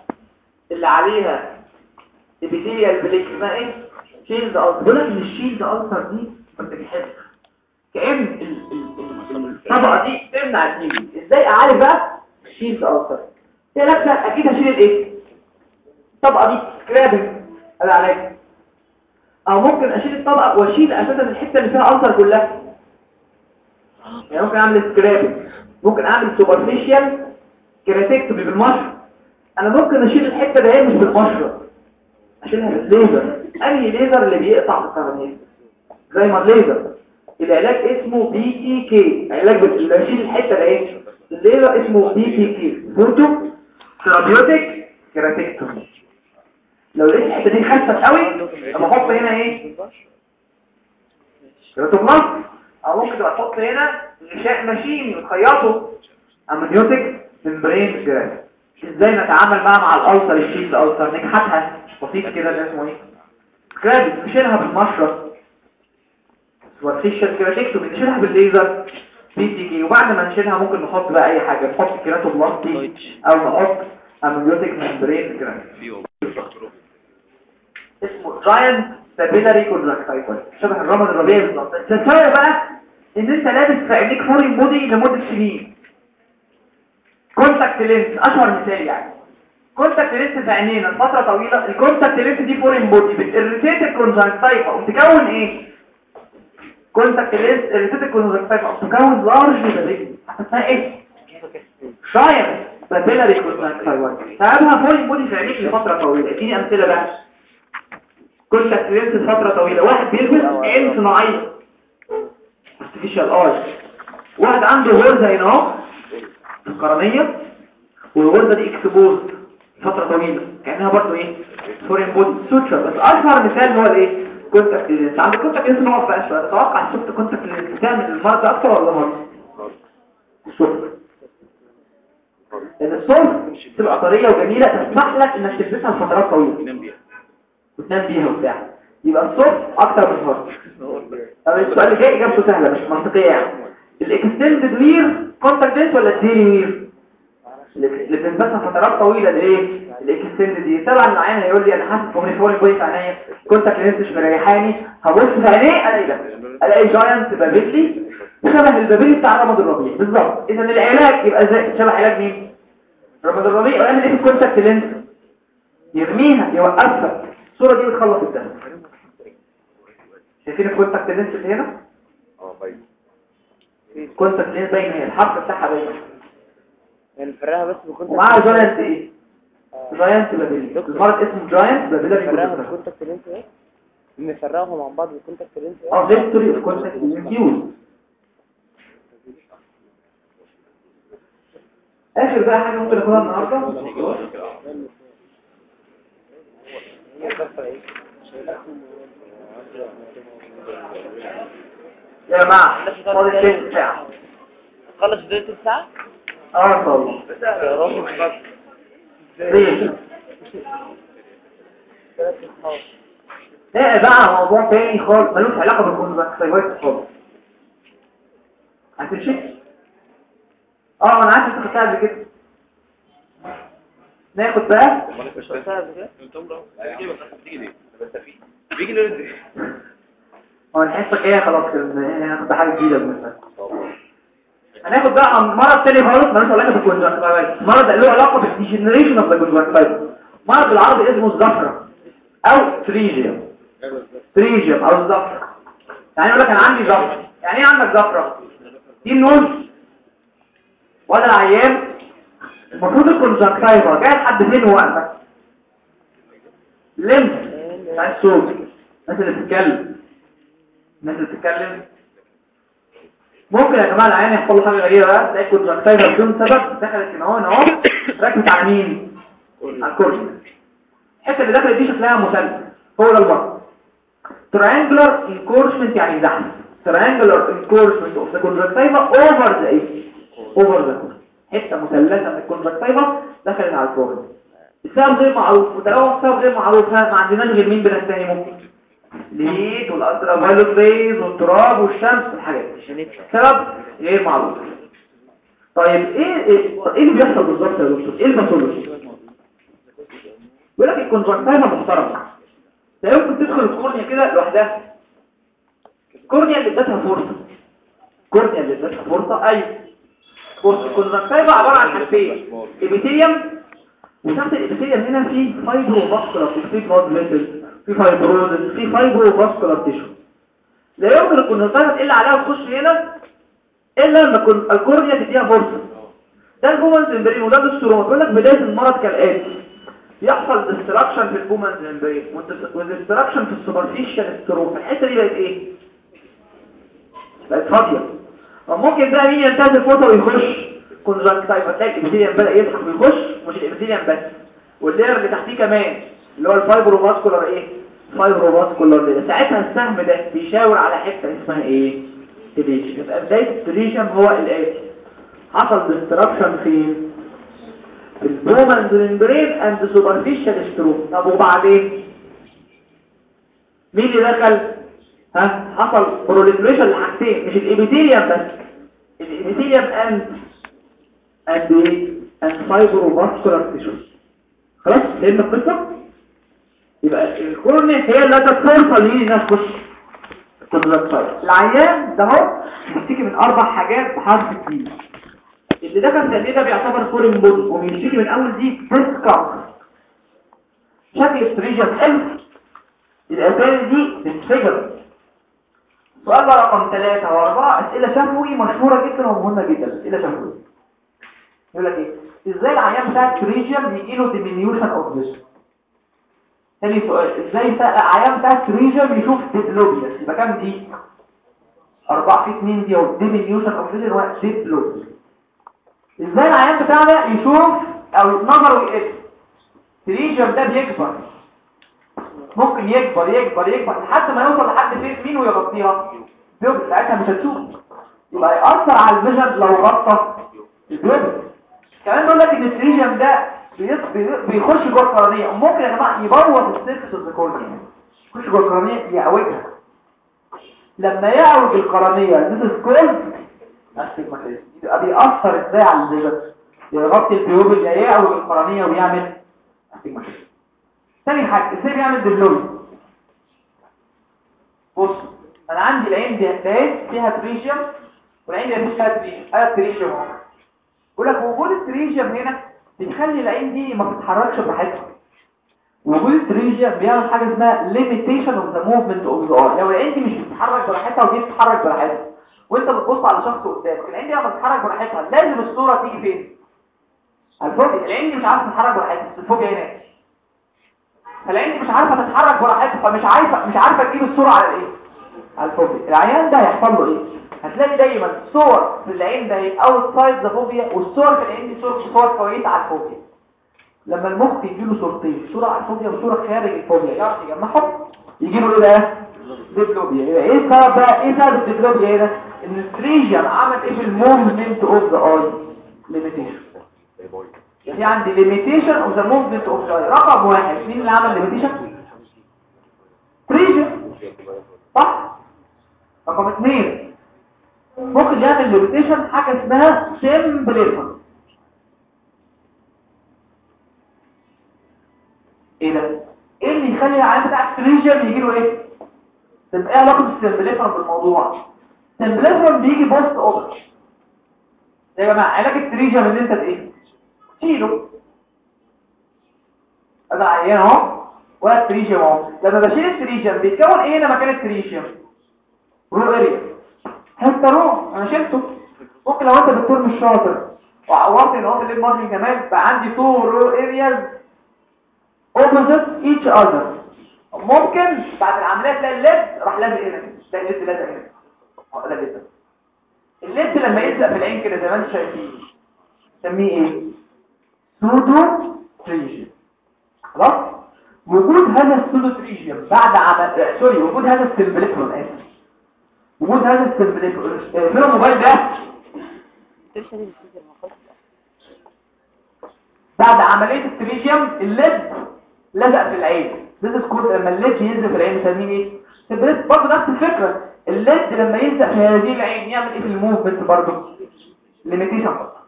اللي عليها epithelial plaque اسمها إيه؟ shield ulcer بيقول لك إن ال shield ulcer دي ما بتخفش ال- الطبقة دي تمنع التيبي إزاي؟ أعالج بقى؟ ال shield ulcer هي نفسها أكيد هشيل الايه الطبقة دي. scraping هذا علاج أو ممكن أشيل الطبقة وأشيل أساسا الحتة اللي فيها ulcer كلها. يعني ممكن أعمل scraping ممكن أعمل superficial keratectomy بالمشرط أنا ممكن أشيل الحتة دي مش بالمشرط أشيلها بالليزر. أنهي ليزر اللي بيقطع ال cornea excimer laser. العلاج اسمه PTK علاج بشيل الحتة دي. الليزر اسمه PTK phototherapeutic keratectomy لو لقيت الحتة دي خفت قوي أما أحط هنا إيه؟ keratoplasty أو ممكن تبقى تحط هنا غشاء مشيمي وتخيطه amniotic membrane graft إزاي نتعامل بقى مع ال ulcer ال shield ulcer نكحتها. بسيط كده ده اسمه إيه؟ scraping نشيلها بالمشرط. superficial keratectomy نشيلها بالليزر. PTK وبعد ما نشيلها ممكن نحط بقى أي حاجة. نحط keratoplasty أو نحط amniotic membrane graft اسمه giant papillary conjunctivitis شبه الرمد الربيعي بالظبط. التساوي بقى إن أنت لابس في عينيك foreign body لمدة سنين. contact lens أشهر مثال يعني. contact lens في عينينا لفترة طويلة. ال contact lens دي foreign body بت irritate ال conjunctiva وتكون إيه؟ contact lens irritate ال conjunctiva وتكون large papillae هتسميها إيه؟ giant papillary conjunctiva سببها foreign body في عينيك لفترة طويلة. إديني أمثلة بقى. contact lens لفتره طويلة. واحد بيلبس عين صناعيه artificial eye واحد عنده غرزة هنا اهو القرنيه والغرزة دي exposed فترة طويلة. كأنها برضو إيه؟ foreign body suture بس أشهر مثال هو الإيه؟ contact lens عند ال contact lens نقف بقى شوية تتوقع ال soft contact lens تعمل المرض أكتر ولا ال hard ال soft لأن ال soft تبقى طرية وجميلة تسمح لك إنك تلبسها لفترات طويلة. وتنام بيها وبتاع. يبقى ال soft أكتر من ال hard طب السؤال اللي جاي إجابته سهلة مش منطقية يعني. ال extended wear contact lens ولا ال daily wear؟ اللي بنلبسها فترات طويلة الايه ال extended دي. طبعا العيان هيقول لي أنا حاسس كويس في عينيا contact lens مش مريحاني. هبص في عينيه ألاقي ده. ألاقي giant papillae شبه ال papillae بتاع رمد الربيع. بالظبط. اذا العلاج يبقى زي شبه علاج مين؟ رمد الربيع. ويعمل إيه ال contact lens يرميها يوقفها. الصورة دي بتخلص الدم شايفين ال contact lens اللي هنا؟ آه طيب ال contact lens باين هي الحرف بتاعها باين. فرقها بس ب contact ومعاها giant إيه؟ giant papillae المرض اسمه giant فرقها contact lens إيه مفرقهم عن بعض بال contact lens إيه آه history of contact lens آخر بقى حاجة ممكن آخدها النهارده؟ يا جماعة فاضل تلت ساعه خلص دقيقة الساعة آه الله يا راجل ليه ثلاث اصحاب لا بقى موضوع تاني خالص ملوش علاقه بالكونتاكت خالص هتمشي آه أنا عارف انت خدتها قبل كده ناخد بقى. هو الحصه الجايه خلاص كده هناخد حاجة جديدة هناخد بقى عن مرض تاني خالص ملوش علاقة بال conjunctivitis مرض له علاقة بال degeneration of the conjunctiva مرض بالعربي اسمه الظفرة. أو pterygium. pterygium أو الظفرة. يعني يقول لك أنا عندي ظفرة. يعني إيه عندك ظفرة؟ دي ال nose ولا العيان؟ المفروض ال conjunctiva جاي لحد فين واقفه limbus بتاع الصوت. الناس اللي بتتكلم. الناس اللي بتتكلم. ممكن يا جماعة العيان يحصل له حاجة غريبة بقى تلاقي ال conjunctiva بدون سبب دخلت هنا اهو اهو ركبت على مين؟ على ال cornea الحتة اللي دخلت دي شكلها مثلث هو ده المرض triangular encroachment يعني زحف triangular encroachment of over the إيه over the حتة مثلثة من ال conjunctiva دخلت على ال cornea السبب غير معروف وطالما السبب غير معروف ها ما عندناش غير مين بنتهمه ال heat وال ultraviolet rays والتراب والشمس والحاجات دي. سبب غير معروف. طيب إيه إيه إيه اللي بيحصل بالظبط يا دكتور؟ إيه ال pathology يقول لك ال conjunctiva محترمة. لا يمكن تدخل ال cornea كده لوحدها. ال cornea اللي ادتها فرصة. ال cornea اللي ادتها فرصة أيوه. بص ال conjunctiva عبارة عن حاجتين. epithelium وتحت ال epithelium هنا في fibrovascular في blood vessel في fibrosis في fibrovascular tissue لا يمكن ال conjunctiva تقل عليها وتخش هنا إلا لما تكون ال cornea تديها فرصه ده ال Bowman's membrane وده ال stroma بيقول لك بداية المرض كالآتي. يحصل destruction في ال Bowman's membrane و destruction في ال superficial stroma الحتة دي بقت إيه؟ بقت فاضية. ممكن بقى مين ينتهز الفرصه ويخش؟ conjunctiva تلاقي ال epithelium بدأ يزحف ويخش مش ال epithelium بس. وال layer اللي تحتيه كمان اللي هو ال fibrovascular إيه؟ fibrovascular ده. ساعتها السهم ده بيشاور على حتة اسمها إيه؟ pterygium يبقى بداية ال pterygium هو الآتي. حصل destruction فين في ال Bowman's membrane and superficial stroma طب وبعدين؟ مين اللي دخل؟ ها حصل proliferation لحاجتين مش ال epithelium بس ال epithelium and اند إيه؟ اند فايبرو فاسكولار تيشوز خلاص؟ فهمنا القصة؟ يبقى الكورنيا هي اللي هتفرصه ليه الناس تخش العيان ده أهو بيشتكي من أربع حاجات بحرف الدي اللي ده كان تقليد ده بيعتبر فورين بودي وبيشتكي من أول دي بريست كانسر شكل استريجن حلو. الاسئله دي بتفجر سؤال رقم ثلاثة واربعة أسئلة شفوي مشهورة جدا ومهمة جدا. أسئلة شفوي يقول لك إيه؟ إزاي العيان بتاع ال pterygium يجي له diminution of vision تاني سؤال. إزاي العيان بتاع ال pterygium يشوف diplopia يبقى كام D؟ أربعة في اتنين D أو diminution of vision واحد diplopia إزاي العيان بتاعنا يشوف أو نظره يقل ال pterygium ده بيكبر؟ ممكن يكبر يكبر يكبر لحد ما يوصل لحد فين مين ويغطيها؟ pupil ساعتها مش هتشوف. يبقى يأثر على ال vision لو غطى ال pupil كمان بيقول لك إن ال pterygium ده بيخش جوه القرنيه ممكن يا جماعة يبوظ ال surface الذكوري يخش جوه القرنيه يعوجها. لما يعوج القرنيه is called astigmatism يبقى بيأثر إزاي على ال vision يغطي ال pupil يعوج القرنيه ويعمل تاني حاجة إزاي بيعمل diplopia بص أنا عندي العين دي هتلاقي فيها pterygium والعين دي مفيش فيها pterygium اهو بقول لك وجود ال pterygium هنا بيخلي العين دي ما تتحركش براحتها. وجود ال pterygium بيعمل حاجة اسمها limitation of the movement of the eye. لو العين دي مش بتتحرك براحتها ودي بتتحرك براحتها. وانت بتبص على شخص قدامك العين دي لما تتحرك براحتها لازم الصورة تيجي فين؟ ال fovea. العين دي مش عارفة تتحرك براحتها ال fovea هناك دي مش عارفة تتحرك براحتها فمش عارفه مش عارفة تجيب الصورة على الايه على ال fovea. العيان ده هيحصل له إيه؟ هتلاقي دايما صور في العين ده outside the fovea والصور في العين دي صور صور كويسة على ال fovea. لما المخ يجي له صورتين صورة على ال fovea وصورة خارج ال fovea. يعرف يجمعهم. يجي له بقى diplopia. إيه السبب بقى؟ إيه سبب ال diplopia هنا؟ إن ال pterygium عمل إيه في ال movement of the eye limitation في عندي limitation of the movement of the eye رقم واحد. مين اللي عمل limitation pterygium صح؟ رقم اثنين. ممكن يعمل limitation حاجة اسمها symblepharon إيه ده؟ إيه اللي يخلي العيان بتاع ال pterygium يجي له إيه؟ تبقى إيه علاقة ال symblepharon بالموضوع؟ ال symblepharon بيجي post operative يا جماعة علاج ال pterygium ان انت إيه تشيله هذا عيان اهو ولا ال pterygium اهو لما بشيل ال pterygium بيتكون إيه هنا مكان ال pterygium raw area حتى raw أنا شلته ممكن لو انت دكتور مش شاطر وعورت النقط ال lid margin كمان بقى عندي two raw areas opposite each other ممكن بعد العملية تلاقي ال lid راح لازق هنا تلاقي ال lid لازق هنا ده جدا ال lid لما يلزق في العين كده زي ما أنتم شايفين نسميه إيه pseudo pterygium خلاص؟ وجود هذا ال pseudo pterygium بعد عمل آه، سوري وجود هذا ال symblepharon اسف وجود هذا ال symblepharon من الموبايل ده؟ بعد عملية ال pterygium ال lid لزق في العين. lid سكور لما ال lid ينزل في العين نسميه إيه؟ سمبليت برضه نفس الفكرة. الليد لما يلزق في هذه العين يعمل إيه في ال movement برضه؟ limitation برضه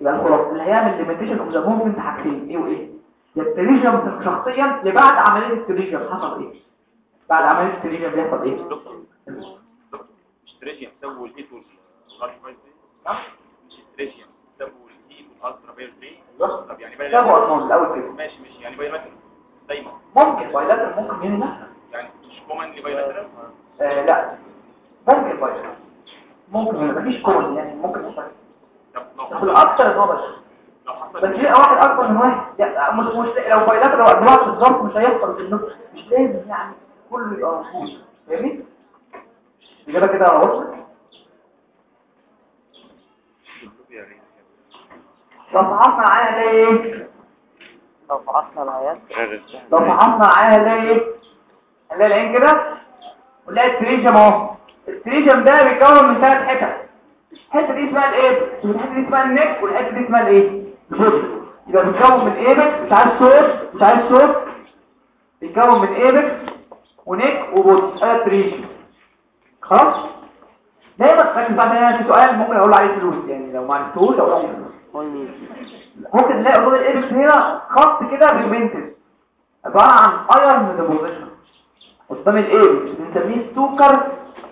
يبقى الخلاص اللي هيعمل limitation of the movement حاجتين إيه وايه يا ال pterygium شخصيا لبعد عملية ال pterygium حصل إيه بعد عملية ال pterygium بيحصل إيه ال heat مش ال heat وال ultra طب يعني أصلا الأول كده ماشي ماشي يعني باي دايما ممكن بايلاتر ممكن ينزل يعني مش كومن باي لاترال آه لا ممكن بايلاتر ممكن مفيش كومن يعني ممكن حصل الاكتر إن هو بس. في واحد أكبر من واحد. يعني مش مش لو بايلاتر لو أدوات بالظبط مش هيحصل في النص مش لازم يعني كله يبقى موجود فاهمني؟ كده كده ليه لو فحصنا العيان لو فحصنا معاها ليه؟ هنلاقي العين كده؟ ونلاقي ال pterygium أهو. ال pterygium ده بيتكون من ثلاث حتت. الحته دي اسمها الايه والحته دي اسمها ال neck والحته دي اسمها الايه ال body يبقى بيتكون من apex مش عايز صوت مش عايز صوت. بيتكون من apex و neck و body هذا ال pterygium خلاص؟ دايما ركز بقى هنا في سؤال ممكن أقول عليه فلوس. يعني لو ما عرفتوش أقول عليه فلوس. ممكن نلاقي قدام ال apex هنا خط كده pigmented عبارة عن iron deposition قدام ال apex بنسميه Stocker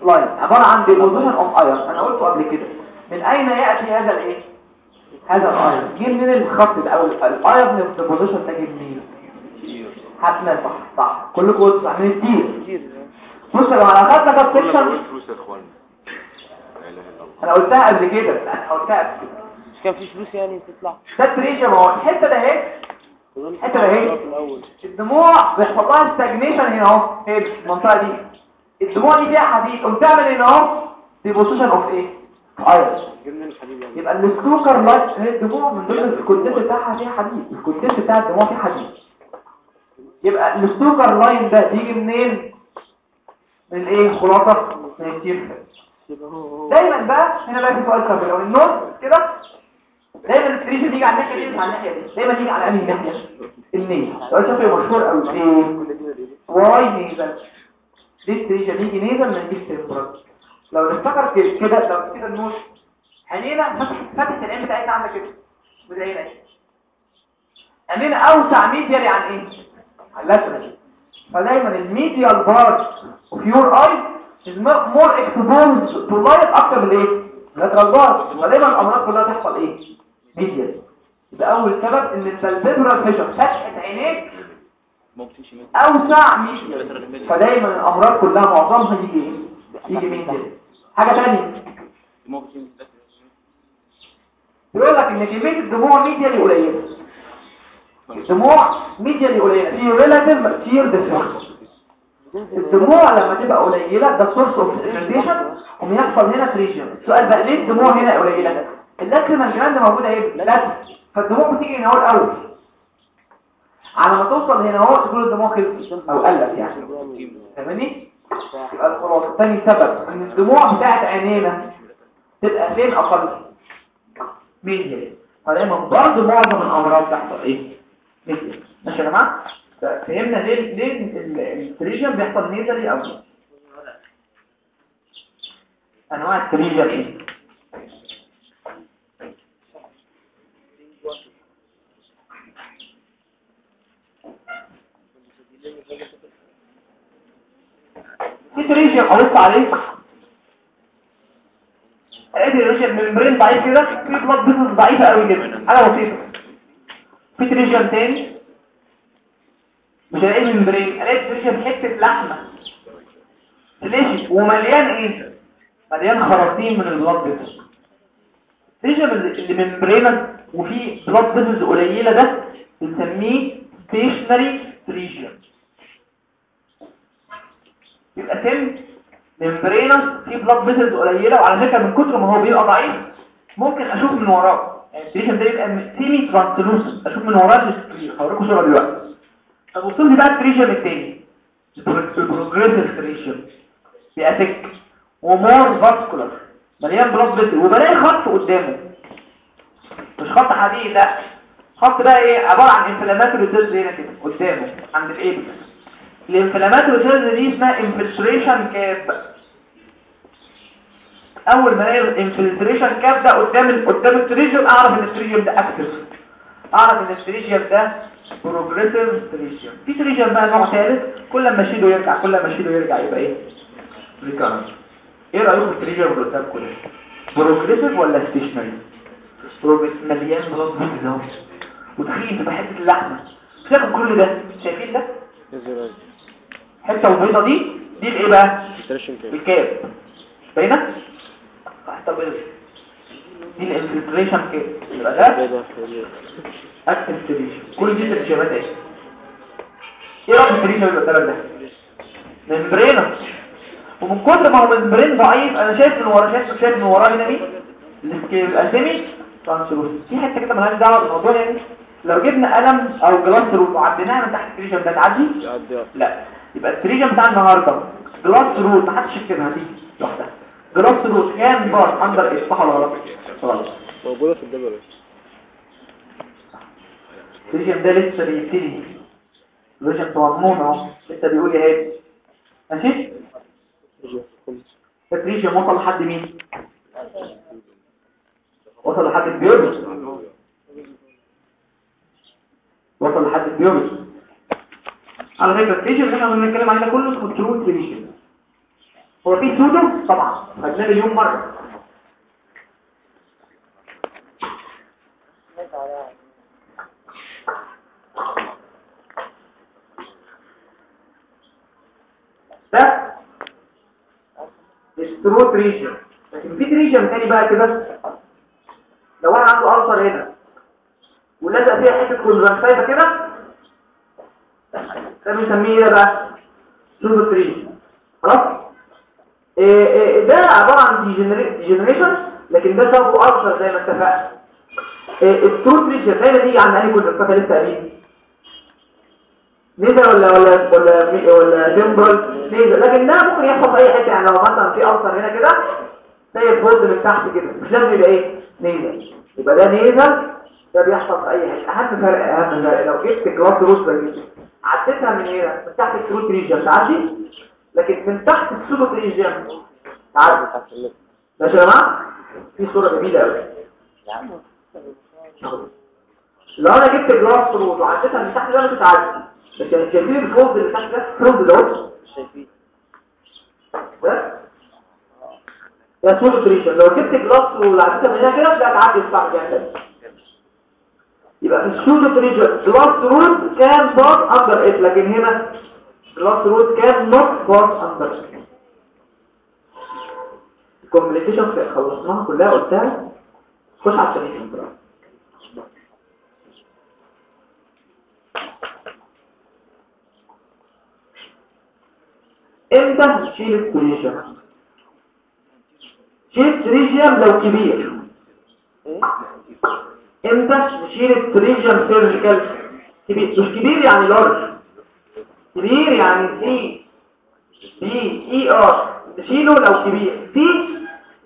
line عبارة عن deposition of iron أنا قلته قبل كده. من أين يأتي هذا الإيه؟ هذا ال iron جه منين الخط ده. أو ال iron deposition ده جه منين حتما صح. صح. كلكم قلتوا صح. من ال tear. كتير بص لو أنا اخدت ده cross section أنا قلتها قبل كده. أنا قلتها قبل كده. مش كان في فلوس يعني تطلع. ده ال pterygium اهو الحتة ده اهي الحتة ده اهي الأول. الدموع بيحصل لها stagnation هنا أهو. هي المنطقة دي. الدموع دي فيها حديد قمت تعمل هنا اهو deposition of إيه يعني يبقى ال Stocker line هي الدموع من ضمن ال content بتاعها فيها حديد ال content بتاع الدموع فيه حديد يبقى ال Stocker line ده بيجي منين؟ من إيه خلاصة. من هو دايما بقى هنا بقى في سؤال كبير لو ال nose كده دايما ال pterygium بيجي على الناحية دي مش على الناحية دي. دايما يجي على أنهي ناحية؟ ال nasal سؤال شكله مشهور قوي إيه why nasal ليه ال pterygium بيجي nasal يجيش temporal لو نفتكر كده لو كده ال nose. عينينا فتحت فتحت العين بتاعتنا عاملة كده. وزينا عينينا أوسع medially عن إيه؟ عن ال lateral فدايما ال medial part of your eye is more exposed to light أكتر من إيه lateral part ودايما الأمراض كلها تحصل إيه؟ medial يبقى أول سبب إن ال palpebral fissure فتحه عينيك من اوسع medial فدايما الأمراض كلها معظمها يجي إيه؟ يجي medial حاجة ثانية بيقول لك إن كمية الدموع medially قليلة. الدموع medially قليلة. في relative tear deficiency الدموع لما تبقى قليلة ده source of irritation وبيحصل هنا pterygium السؤال بقى ليه الدموع هنا قليلة؟ ال lacrimal gland موجوده إيه؟ لا. فالدموع بتيجي هنا اهو الأول على ما توصل هنا اهو تكون خلصت أو قلت يعني. الخلاصة. ثاني سبب إن الدموع بتاعت عينينا تبقى فين؟ أقل. medially فدايما برضه معظم الأمراض تحصل إيه؟ ماشي يا جماعة؟ فهمنا ليه ليه ال- ال pterygium بيحصل nasally أو؟ أنواع ال pterygium إيه؟ في pterygium قرصت عليه ادي ال pterygium membrane ضعيف كده في blood vessels ضعيفة قوي كده. حاجة بسيطة. في pterygium تاني. مش هلاقي membrane الاقي pterygium حتة لحمة. ليش؟ ومليان إيه؟ مليان خراطيم من ال blood vessels ال pterygium اللي membranous وفيه blood vessels قليلة ده؟ بنسميه stationary pterygium يبقى thin membranous في blood vessels قليلة وعلى فكرة من كتر ما هو بيبقى ضعيف ممكن أشوف من وراه. يعني ده يبقى semi-translucent أشوف من وراه هوريكم صورة دلوقتي. طب لي بقى ال pterygium التاني. ال progressive pterygium بيبقى thick و more vascular مليان blood vessel وبلاقي خط قدامه. مش خط حديد لا. خط بقى إيه؟ عبارة عن inflammatory cells هنا كده قدامه عند ال apex ال inflammatory cells دي اسمها infiltration cap أول ما الاقي ال infiltration cap ده قدام ال- قدام ال pterygium أعرف إن ال pterygium ده active أعرف إن ال pterygium ده progressive pterygium في pterygium بقى نوع ثالث كل ما أشيله يرجع كل ما أشيله يرجع يبقى إيه؟ recurrent إيه رايكم في ال pterygium اللي قدامكم ده progressive ولا stationary progressive مليان blood اهو وتخين تبقى حتة اللحمه تاخد كل ده؟ شايفين ده؟ إزاي حتة البيضه دي دي الإيه بقى؟ ال cap. باينه حتة بيضه دي ال infiltration cap يبقى ده pterygium كل دي pterygiumات إيه إيه رقم ال pterygium اللي قدامك ده؟ membrane ومن كتر ما هو membrane ضعيف أنا شايف من ورا شايف شايف من ورا هنا مين ال semi-translucent في حتة كده مالهاش دعوة بالموضوع يعني. لو جبنا قلم أو glass rod وعديناها من تحت ال pterygium ده تعدي؟ لا. يبقى ال pterygium بتاع النهارده glass rod ما حدش يكتبها دي لوحدها. glass rod can pass under إيه صح ولا غلط غلط موجودة في ال table ال pterygium ده لسه بيبتدي. ال pterygium مضمون أهو. لسه بيقول لي إيه؟ ماشي؟ ال pterygium وصل لحد مين؟ وصل لحد ال pupil وصل لحد ال pupil على فكرة ال pterygium اللي إحنا بنتكلم عليه ده كله true pterygium هو في pseudo طبعا خدناه مليون مرة. ده ال true pterygium لكن في pterygium تاني بقى كده. لو واحد عنده ulcer هنا ولزق فيها حتة conjunctiva كده؟ ده بنسميه إيه بقى؟ pseudo pterygium خلاص؟ إيه إيه ده عبارة عن degeneration لكن ده سببه أكثر زي ما اتفقنا. إيه ال true pterygium هنا دي عن أي conjunctiva لسه قايلين nasal ولا ولا ولا ولا temporal nasal لكن ده ممكن يحصل في أي حتة يعني لو مثلا في ulcer هنا كده زي ال fold من تحت كده. مش لازم يبقى إيه؟ nasal يبقى ده nasal ده بيحصل في أي حتة. أهم فرق اهم فرق لو جبت glass rod زي عديتها من هنا من تحت ال true pterygium تعدي؟ لكن من تحت ال pseudo pterygium تعدي. ماشي يا جماعة في صورة جميلة قوي لو أنا جبت glass rod وعديتها من تحت ده مش هتعدي. لكن شايفين ال fold اللي تحت ده ال fold ده شايفين ده ده pseudo pterygium لو جبت glass وعديتها من هنا كده مش هتعدي الصح كده يبقى في ال pseudo pterygium glass rod can pass under it لكن هنا glass rod can not pass under it ال complication خلصناها كلها قلتها خش على بقى إمتى نشيل ال pterygium شيل ال pterygium لو كبير إمتى نشيل ال pterygium surgical كبير مش كبير يعني large كبير يعني C P E R نشيله لو كبير. C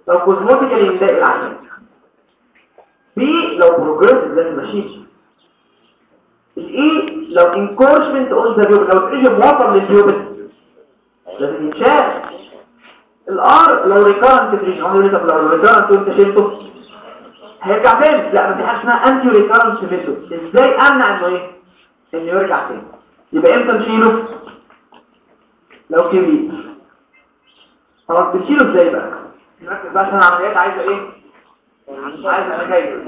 لو cosmetically مضايق العين P لو progressive لازم اشيل ال E لو encroachment on the pupil لو ال pterygium وصل لل pupil لازم يتشال. ال R لو recurrent pterygium هو لو recurrent وانت شلته هيرجع تاني لا ما في حاجة اسمها anti-recurrent method إزاي أمنع إنه إيه؟ إنه يرجع تاني يبقى إمتى نشيله لو كبير خلاص بنشيله إزاي بقى؟ نركز بقى عشان العمليات عايزة إيه؟ عايزة تخيل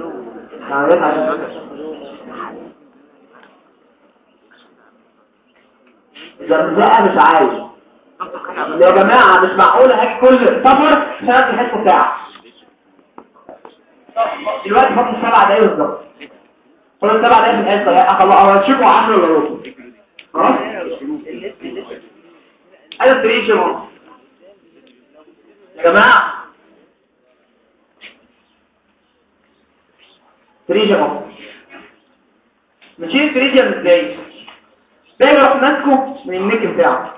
العمليات عايزة زمزقه مش عايز. يا جماعة مش معقول هاجي كل سفر عشان ادي حتة ساعة دلوقتي فاضل سبع دقايق بالظبط. فاضل سبع دقايق في الحصة اخلص هتشوفوا 10 ولا ربع. خلاص ال pterygium اهو يا جماعة. pterygium اهو نشيل ال pterygium إزاي؟ باجي أروح ماسكه من ال neck بتاعه.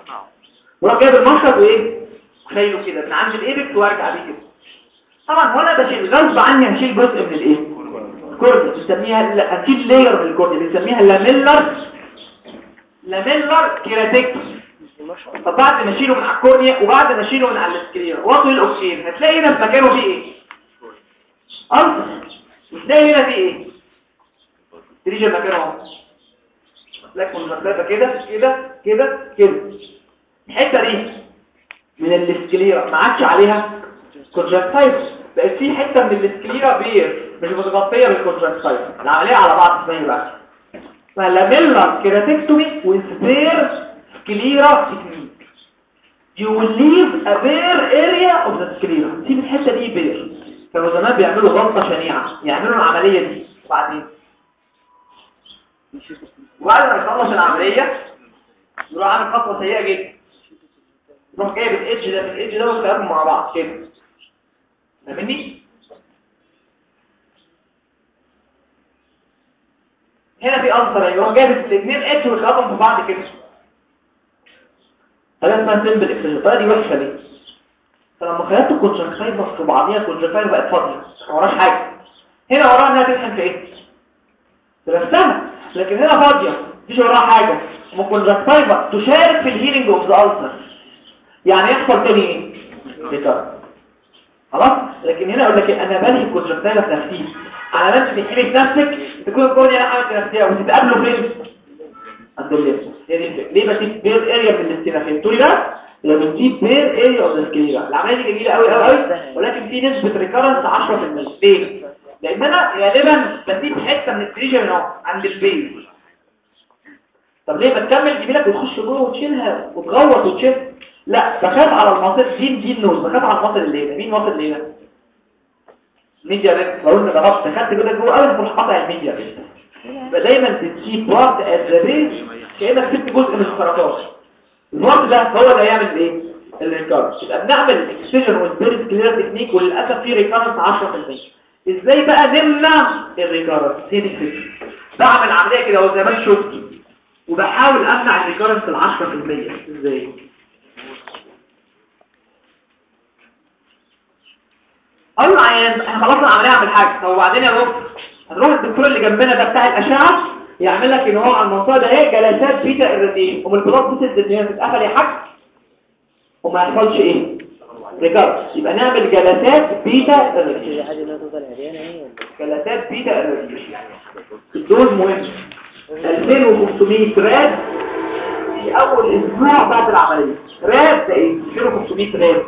وأروح جايب المشرط وايه شايله كده. من عند ال apex وارجع بيه كده طبعا هو أنا بشيل غصب عني هشيل جزء من الإيه؟ cornea بنسميها هشيل layer من ال cornea بنسميها lamellar lamellar keratectomy طب بعد ما أشيله من على ال cornea وبعد ما أشيله من على ال sclera وأطوي ال excision. هتلاقي هنا في مكانه فيه إيه؟ ulcer هتلاقي هنا فيه إيه؟ pterygium مكانه أهو. لكن المسافه كده كده كده كده. الحتة دي من ال sclera. ما عادش عليها conjunctiva بقت في حتة من ال sclera bare مش متغطيه بال conjunctiva العملية على بعض اسمها بقى اسمها keratectomy و bare sclera technique. You will leave a bare area of the sclera. سيب الحته دي bare. كانوا زمان بيعملوا غلطة شنيعة يعملوا العملية دي. وبعدين؟ وبعد ما يخلص العملية يروح عامل خطوة سيئة جدا. يروح جايب ال edge ده ال edge ده ولاممهم مع بعض كده. هنا في ulcer يروح جايب الاثنين edge ولاممهم في بعض كده. حاجة اسمها simple excision الطريقة دي وحشة ليه؟ فلما خيطت ال conjunctiva في بعضيها ال conjunctiva بقت فاضية ما وراش حاجة. هنا وراها إنها تفهم في إيه نفسها. لكن هنا فاضية مفيش وراها حاجة. الكونجكتيفا تشارك في الهيلينج اوف ذا ألسر يعني يحصل تاني إيه؟ خلاص؟ لكن هنا أقول لك؟ أنا الكونجكتيفا في نفسي. على في نفسك تكون الكونيا أنا عملت نفسيه وتتقابلوا فين عند دي الفكرة. ليه بسيب بير اريا من الاستينا فهمتوا لي بقى لما بتجيب بير اريا اوف السكليرا العملية دي جميلة قوي قوي ولكن في نسبه ريكارنس 10% ليه؟ لأن أنا غالبا بسيب حتة من التريجر من عند البيز طب ليه؟ بتكمل جميلك وتخش جوه وتشيلها وتغوط وتشيل لا بخاف على المصل دي دي النوز بخاف على اللي هنا. مين مصل اللي هنا. ميديا ريت لو انت ضغطت خدت كده جوه. قوي تروح قاطع الميديا ريت دايما بتسيب وقت الزبيب كأنك سبت جزء من الخرطات الوقت ده هو اللي هيعمل إيه؟ الريكارنس يبقى بنعمل اكسجن والبيرد كلير تكنيك وللأسف في ريكارنس 10% إزاي بقى نمنع ال recurrence هي دي الفكرة. بعمل عملية كده اهو زي ما أنت شفت وبحاول أمنع ال recurrence ال 10% إزاي؟ أقول له عيان إحنا خلصنا العملية اعمل حاجة طب وبعدين يا دكتور هنروح الدكتور اللي جنبنا ده بتاع الأشعة يعمل لك إن هو على المنطقة ده. إيه جلسات beta ال radiation ومن بتسد ان هي تتقفل يا حاج وما يحصلش إيه؟ recurrence يبقى نعمل جلسات beta ال radiation جلسات beta ال radiation ال dose مهم. 2500 rad في أول أسبوع بعد العملية. rad ده إيه؟ 2500 rad.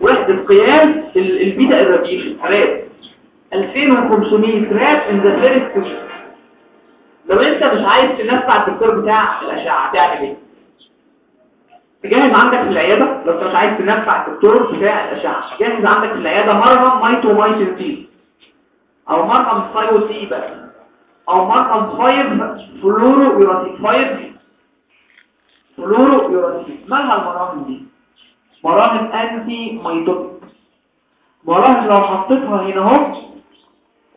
وحدة قياس ال- ال beta ال radiation rad 2500 rad in the first لو انت مش عايز تنفع الدكتور بتاع الأشعة هتعمل إيه؟ تجهز عندك في العيادة؟ لو انت مش عايز تنفع الدكتور بتاع الأشعة جهز عندك في العيادة مرهم mitomycin C أو مرهم سايو سي بس. أو مرهم 5 فلورو يوراسيك 5 فلورو يوراسيك مالها المراهم دي؟ مراهم antimitotic مراهم لو حطيتها هنا اهو.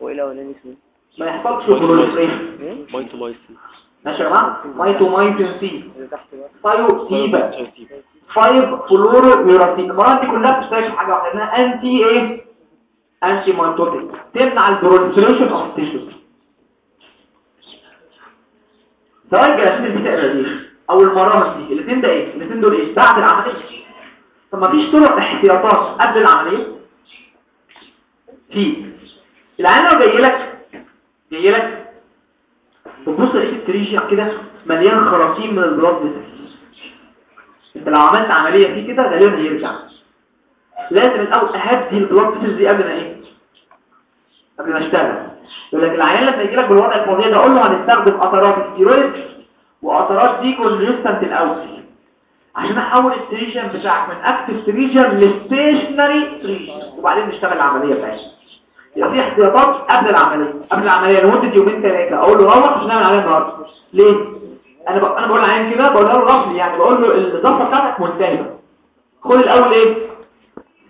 وإيه الاولاني اسمه؟ ما يحصلش proliferation إيه؟ ماشي يا جماعة؟ mitomycin C اللي تحت بقى سايو سي بس 5 فلورو يوراسيك المرات دي كلها بتشتغل في حاجة واحدة اسمها anti إيه antimitotic تمنع ال proliferation of tissue سواء جلسات ال beta ال radiation أو المراهم دي الاثنين ده إيه الاثنين دول إيه بعد العملية. طب ما فيش طرق احتياطات قبل العملية. في. العيان لو جاي لك جاي لك تبص لقيت ال pterygium كده مليان خراطيم من ال blood vessels انت لو عملت عملية فيه كده غالبا هيرجع. لازم الأول اهدي ال blood vessels دي قبل ما إيه؟ قبل ما اشتغل. يقول لك العيان لما يجي لك بالوضع الفظيع ده أقول له هنستخدم قطرات الستيرويد وقطرات decongestant الأول. عشان احول ال pterygium بتاعك من active pterygium ل stationary pterygium وبعدين نشتغل العملية بتاعتنا يبقى في احتياطات قبل العملية. قبل العملية لمدة يومين ثلاثة أقول له روح عشان نعمل عمليه النهارده. ليه؟ أنا ب... أنا بقول للعيان كده بقول له رفض يعني بقول له الضفه بتاعتك منتهيه خد الأول إيه؟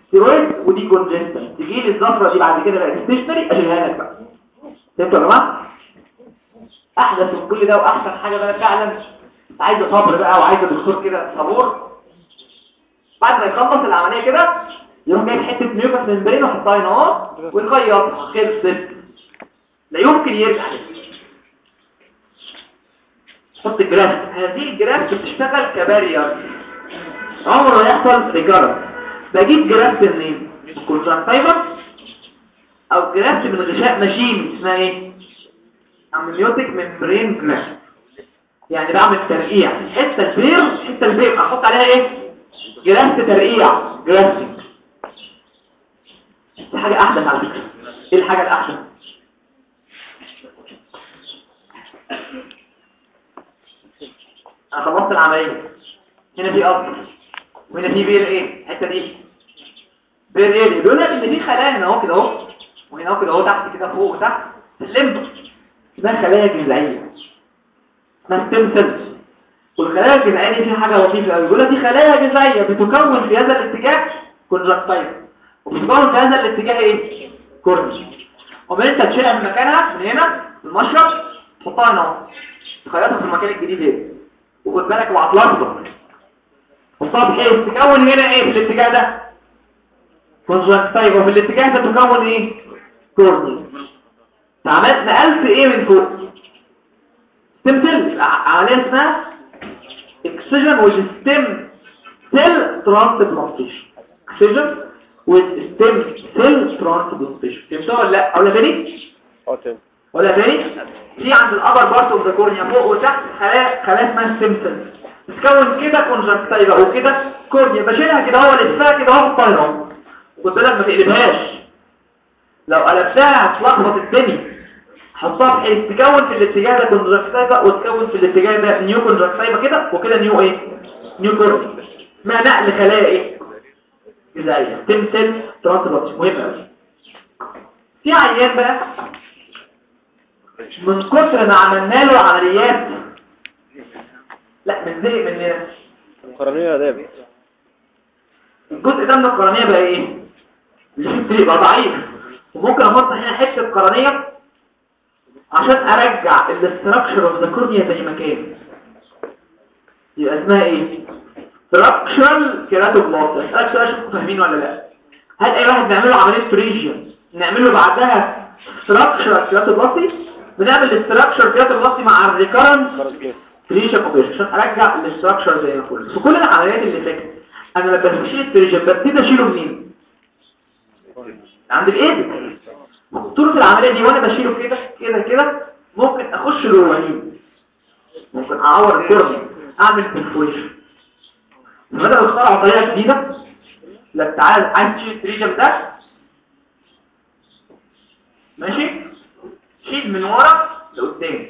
steroid و decongestant تجي لي الضفره دي بعد كده بقى stationary أشيلها لك بقى. فهمتوا يا جماعة أحدث من كل ده وأحسن حاجة بقى فعلا عايزة صبر بقى وعايزة دكتور كده صبور. بعد ما يخلص العملية كده يروح جايب حتة mucous membrane ويحطها هنا أهو ويخيط. خلصت لا يمكن يرجع. حط ال graft. هذه ال graft بتشتغل ك barrier. عمره ما يحصل recurrence بجيب graft منين conjunctiva أو graft من غشاء المشيمة اسمها إيه؟ amniotic membrane graft. يعني بعمل ترقيع الحته البير الحته البير أحط عليها إيه؟ جلسه ترقيع. جلسه دي حاجة أحدث على فكرة. إيه الحاجة الاحسن أنا خلصت العملية. هنا في قصر وهنا في بير إيه؟ الحتة دي. بير إيه دول إن في خلايا هنا أهو كده أهو. وهنا أهو كده أهو تحت كده فوق وتحت. ال limbus. ده خلايا جذعيه اسمها stem والخلايا الجذعيه دي حاجة لطيفة قوي بيقول لك دي خلايا جذعيه بتكون في هذا الاتجاه conjunctiva وبتكون في هذا الاتجاه إيه؟ cornea وما أنت تشيلها من مكانها من هنا بالمشرط تحطها هنا. تخيطها في المكان الجديد هنا وخد بالك اوعى تلخبط حطها بحيث تكون هنا إيه؟ في الاتجاه ده. conjunctiva وفي الاتجاه ده تكون إيه؟ cornea عملت نقلت إيه من فوق؟ stem cell عمليه اسمها excision with stem cell transplantation excision with stem cell transplantation فهمتوا ولا لا ولا تاني آه تاني ولا تاني في عند ال upper part of the cornea فوق وتحت خلايا خلايا اسمها stem cell تتكون كده conjunctiva وكده كورنيا بشيلها كده هو لفها كده في الطايره خد بالك ما تقلبهاش لو قلبتها هتلخبط الدنيا حطها بحيث تكون في الاتجاه ده كونجكتيفا وتكون في الاتجاه ده نيو كونجكتيفا كده وكده نيو إيه؟ نيو كورنيا ما نقل خلايا إيه؟ جزائيه تمثل ترانسبورت مهم قوي في عيان بقى من كتر ما عملنا له عمليات. لما زهق مننا القرنية دابت الجزء ده من القرنية بقى إيه؟ الشفت يبقى ضعيف. وممكن أحط هنا حتة قرنية عشان أرجع ال structure of the cornea زي ما كان يبقى اسمها إيه؟ Structural keratoplasty أسألك سؤال شوفوا فاهمين ولا لأ. هل أي واحد بيعمل له عمليه pterygium نعمل له بعدها structural keratoplasty بنعمل structural keratoplasty مع ال recurrent pterygium عشان أرجع ال structure زي ما كنا. في كل العمليات اللي فاتت أنا لما بشيل ال pterygium ببتدي اشيله منين؟ عند ال head. طول العملية دي وأنا بشيله كده كده كده ممكن أخش جوانين ممكن أعور ال cornea أعمل perforation بدأوا يخترعوا طريقه جديدة لا تعال عايز تشيل ال pterygium ده. ماشي؟ شيل من ورا لقدام.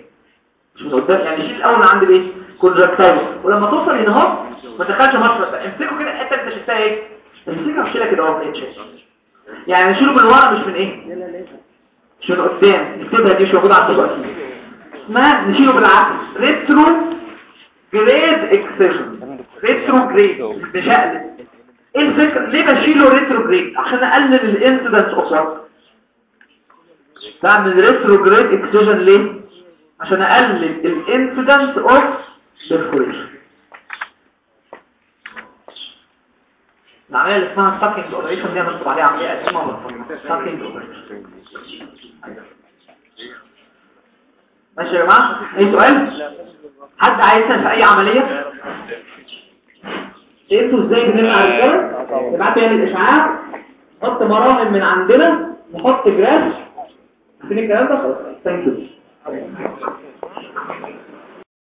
مش من قدام يعني شيل الأول عند الإيه؟ conjunctiva ولما توصل هنا أهو ما تدخلش مشرط امسكه كده الحته اللي أنت شفتها إيه؟ امسكها وشيلها كده أهو في اتش يعني نشيله من ورا مش من إيه؟ مش من قدام. نكتبها دي مش موجوده على الدلوقتي اسمها نشيله بالعكس retrograde excision retrograde بشقلب إيه الفكرة؟ ليه بشيله retrograde عشان أقلل ال incidence of بعمل retrograde excision ليه؟ عشان أقلل ال incidence of perforation العملية اللي اسمها sinking operation دي هنكتب عليها عمليه قديمه sinking operation ماشي يا جماعة؟ أي سؤال؟ حد عايز في أي عملية؟ أنتوا إزاي بنمنع الرجاله نبعت يعمل إشعاع نحط مراهم من عندنا نحط graft. عارفين الكلام ده؟ خلاص. thank you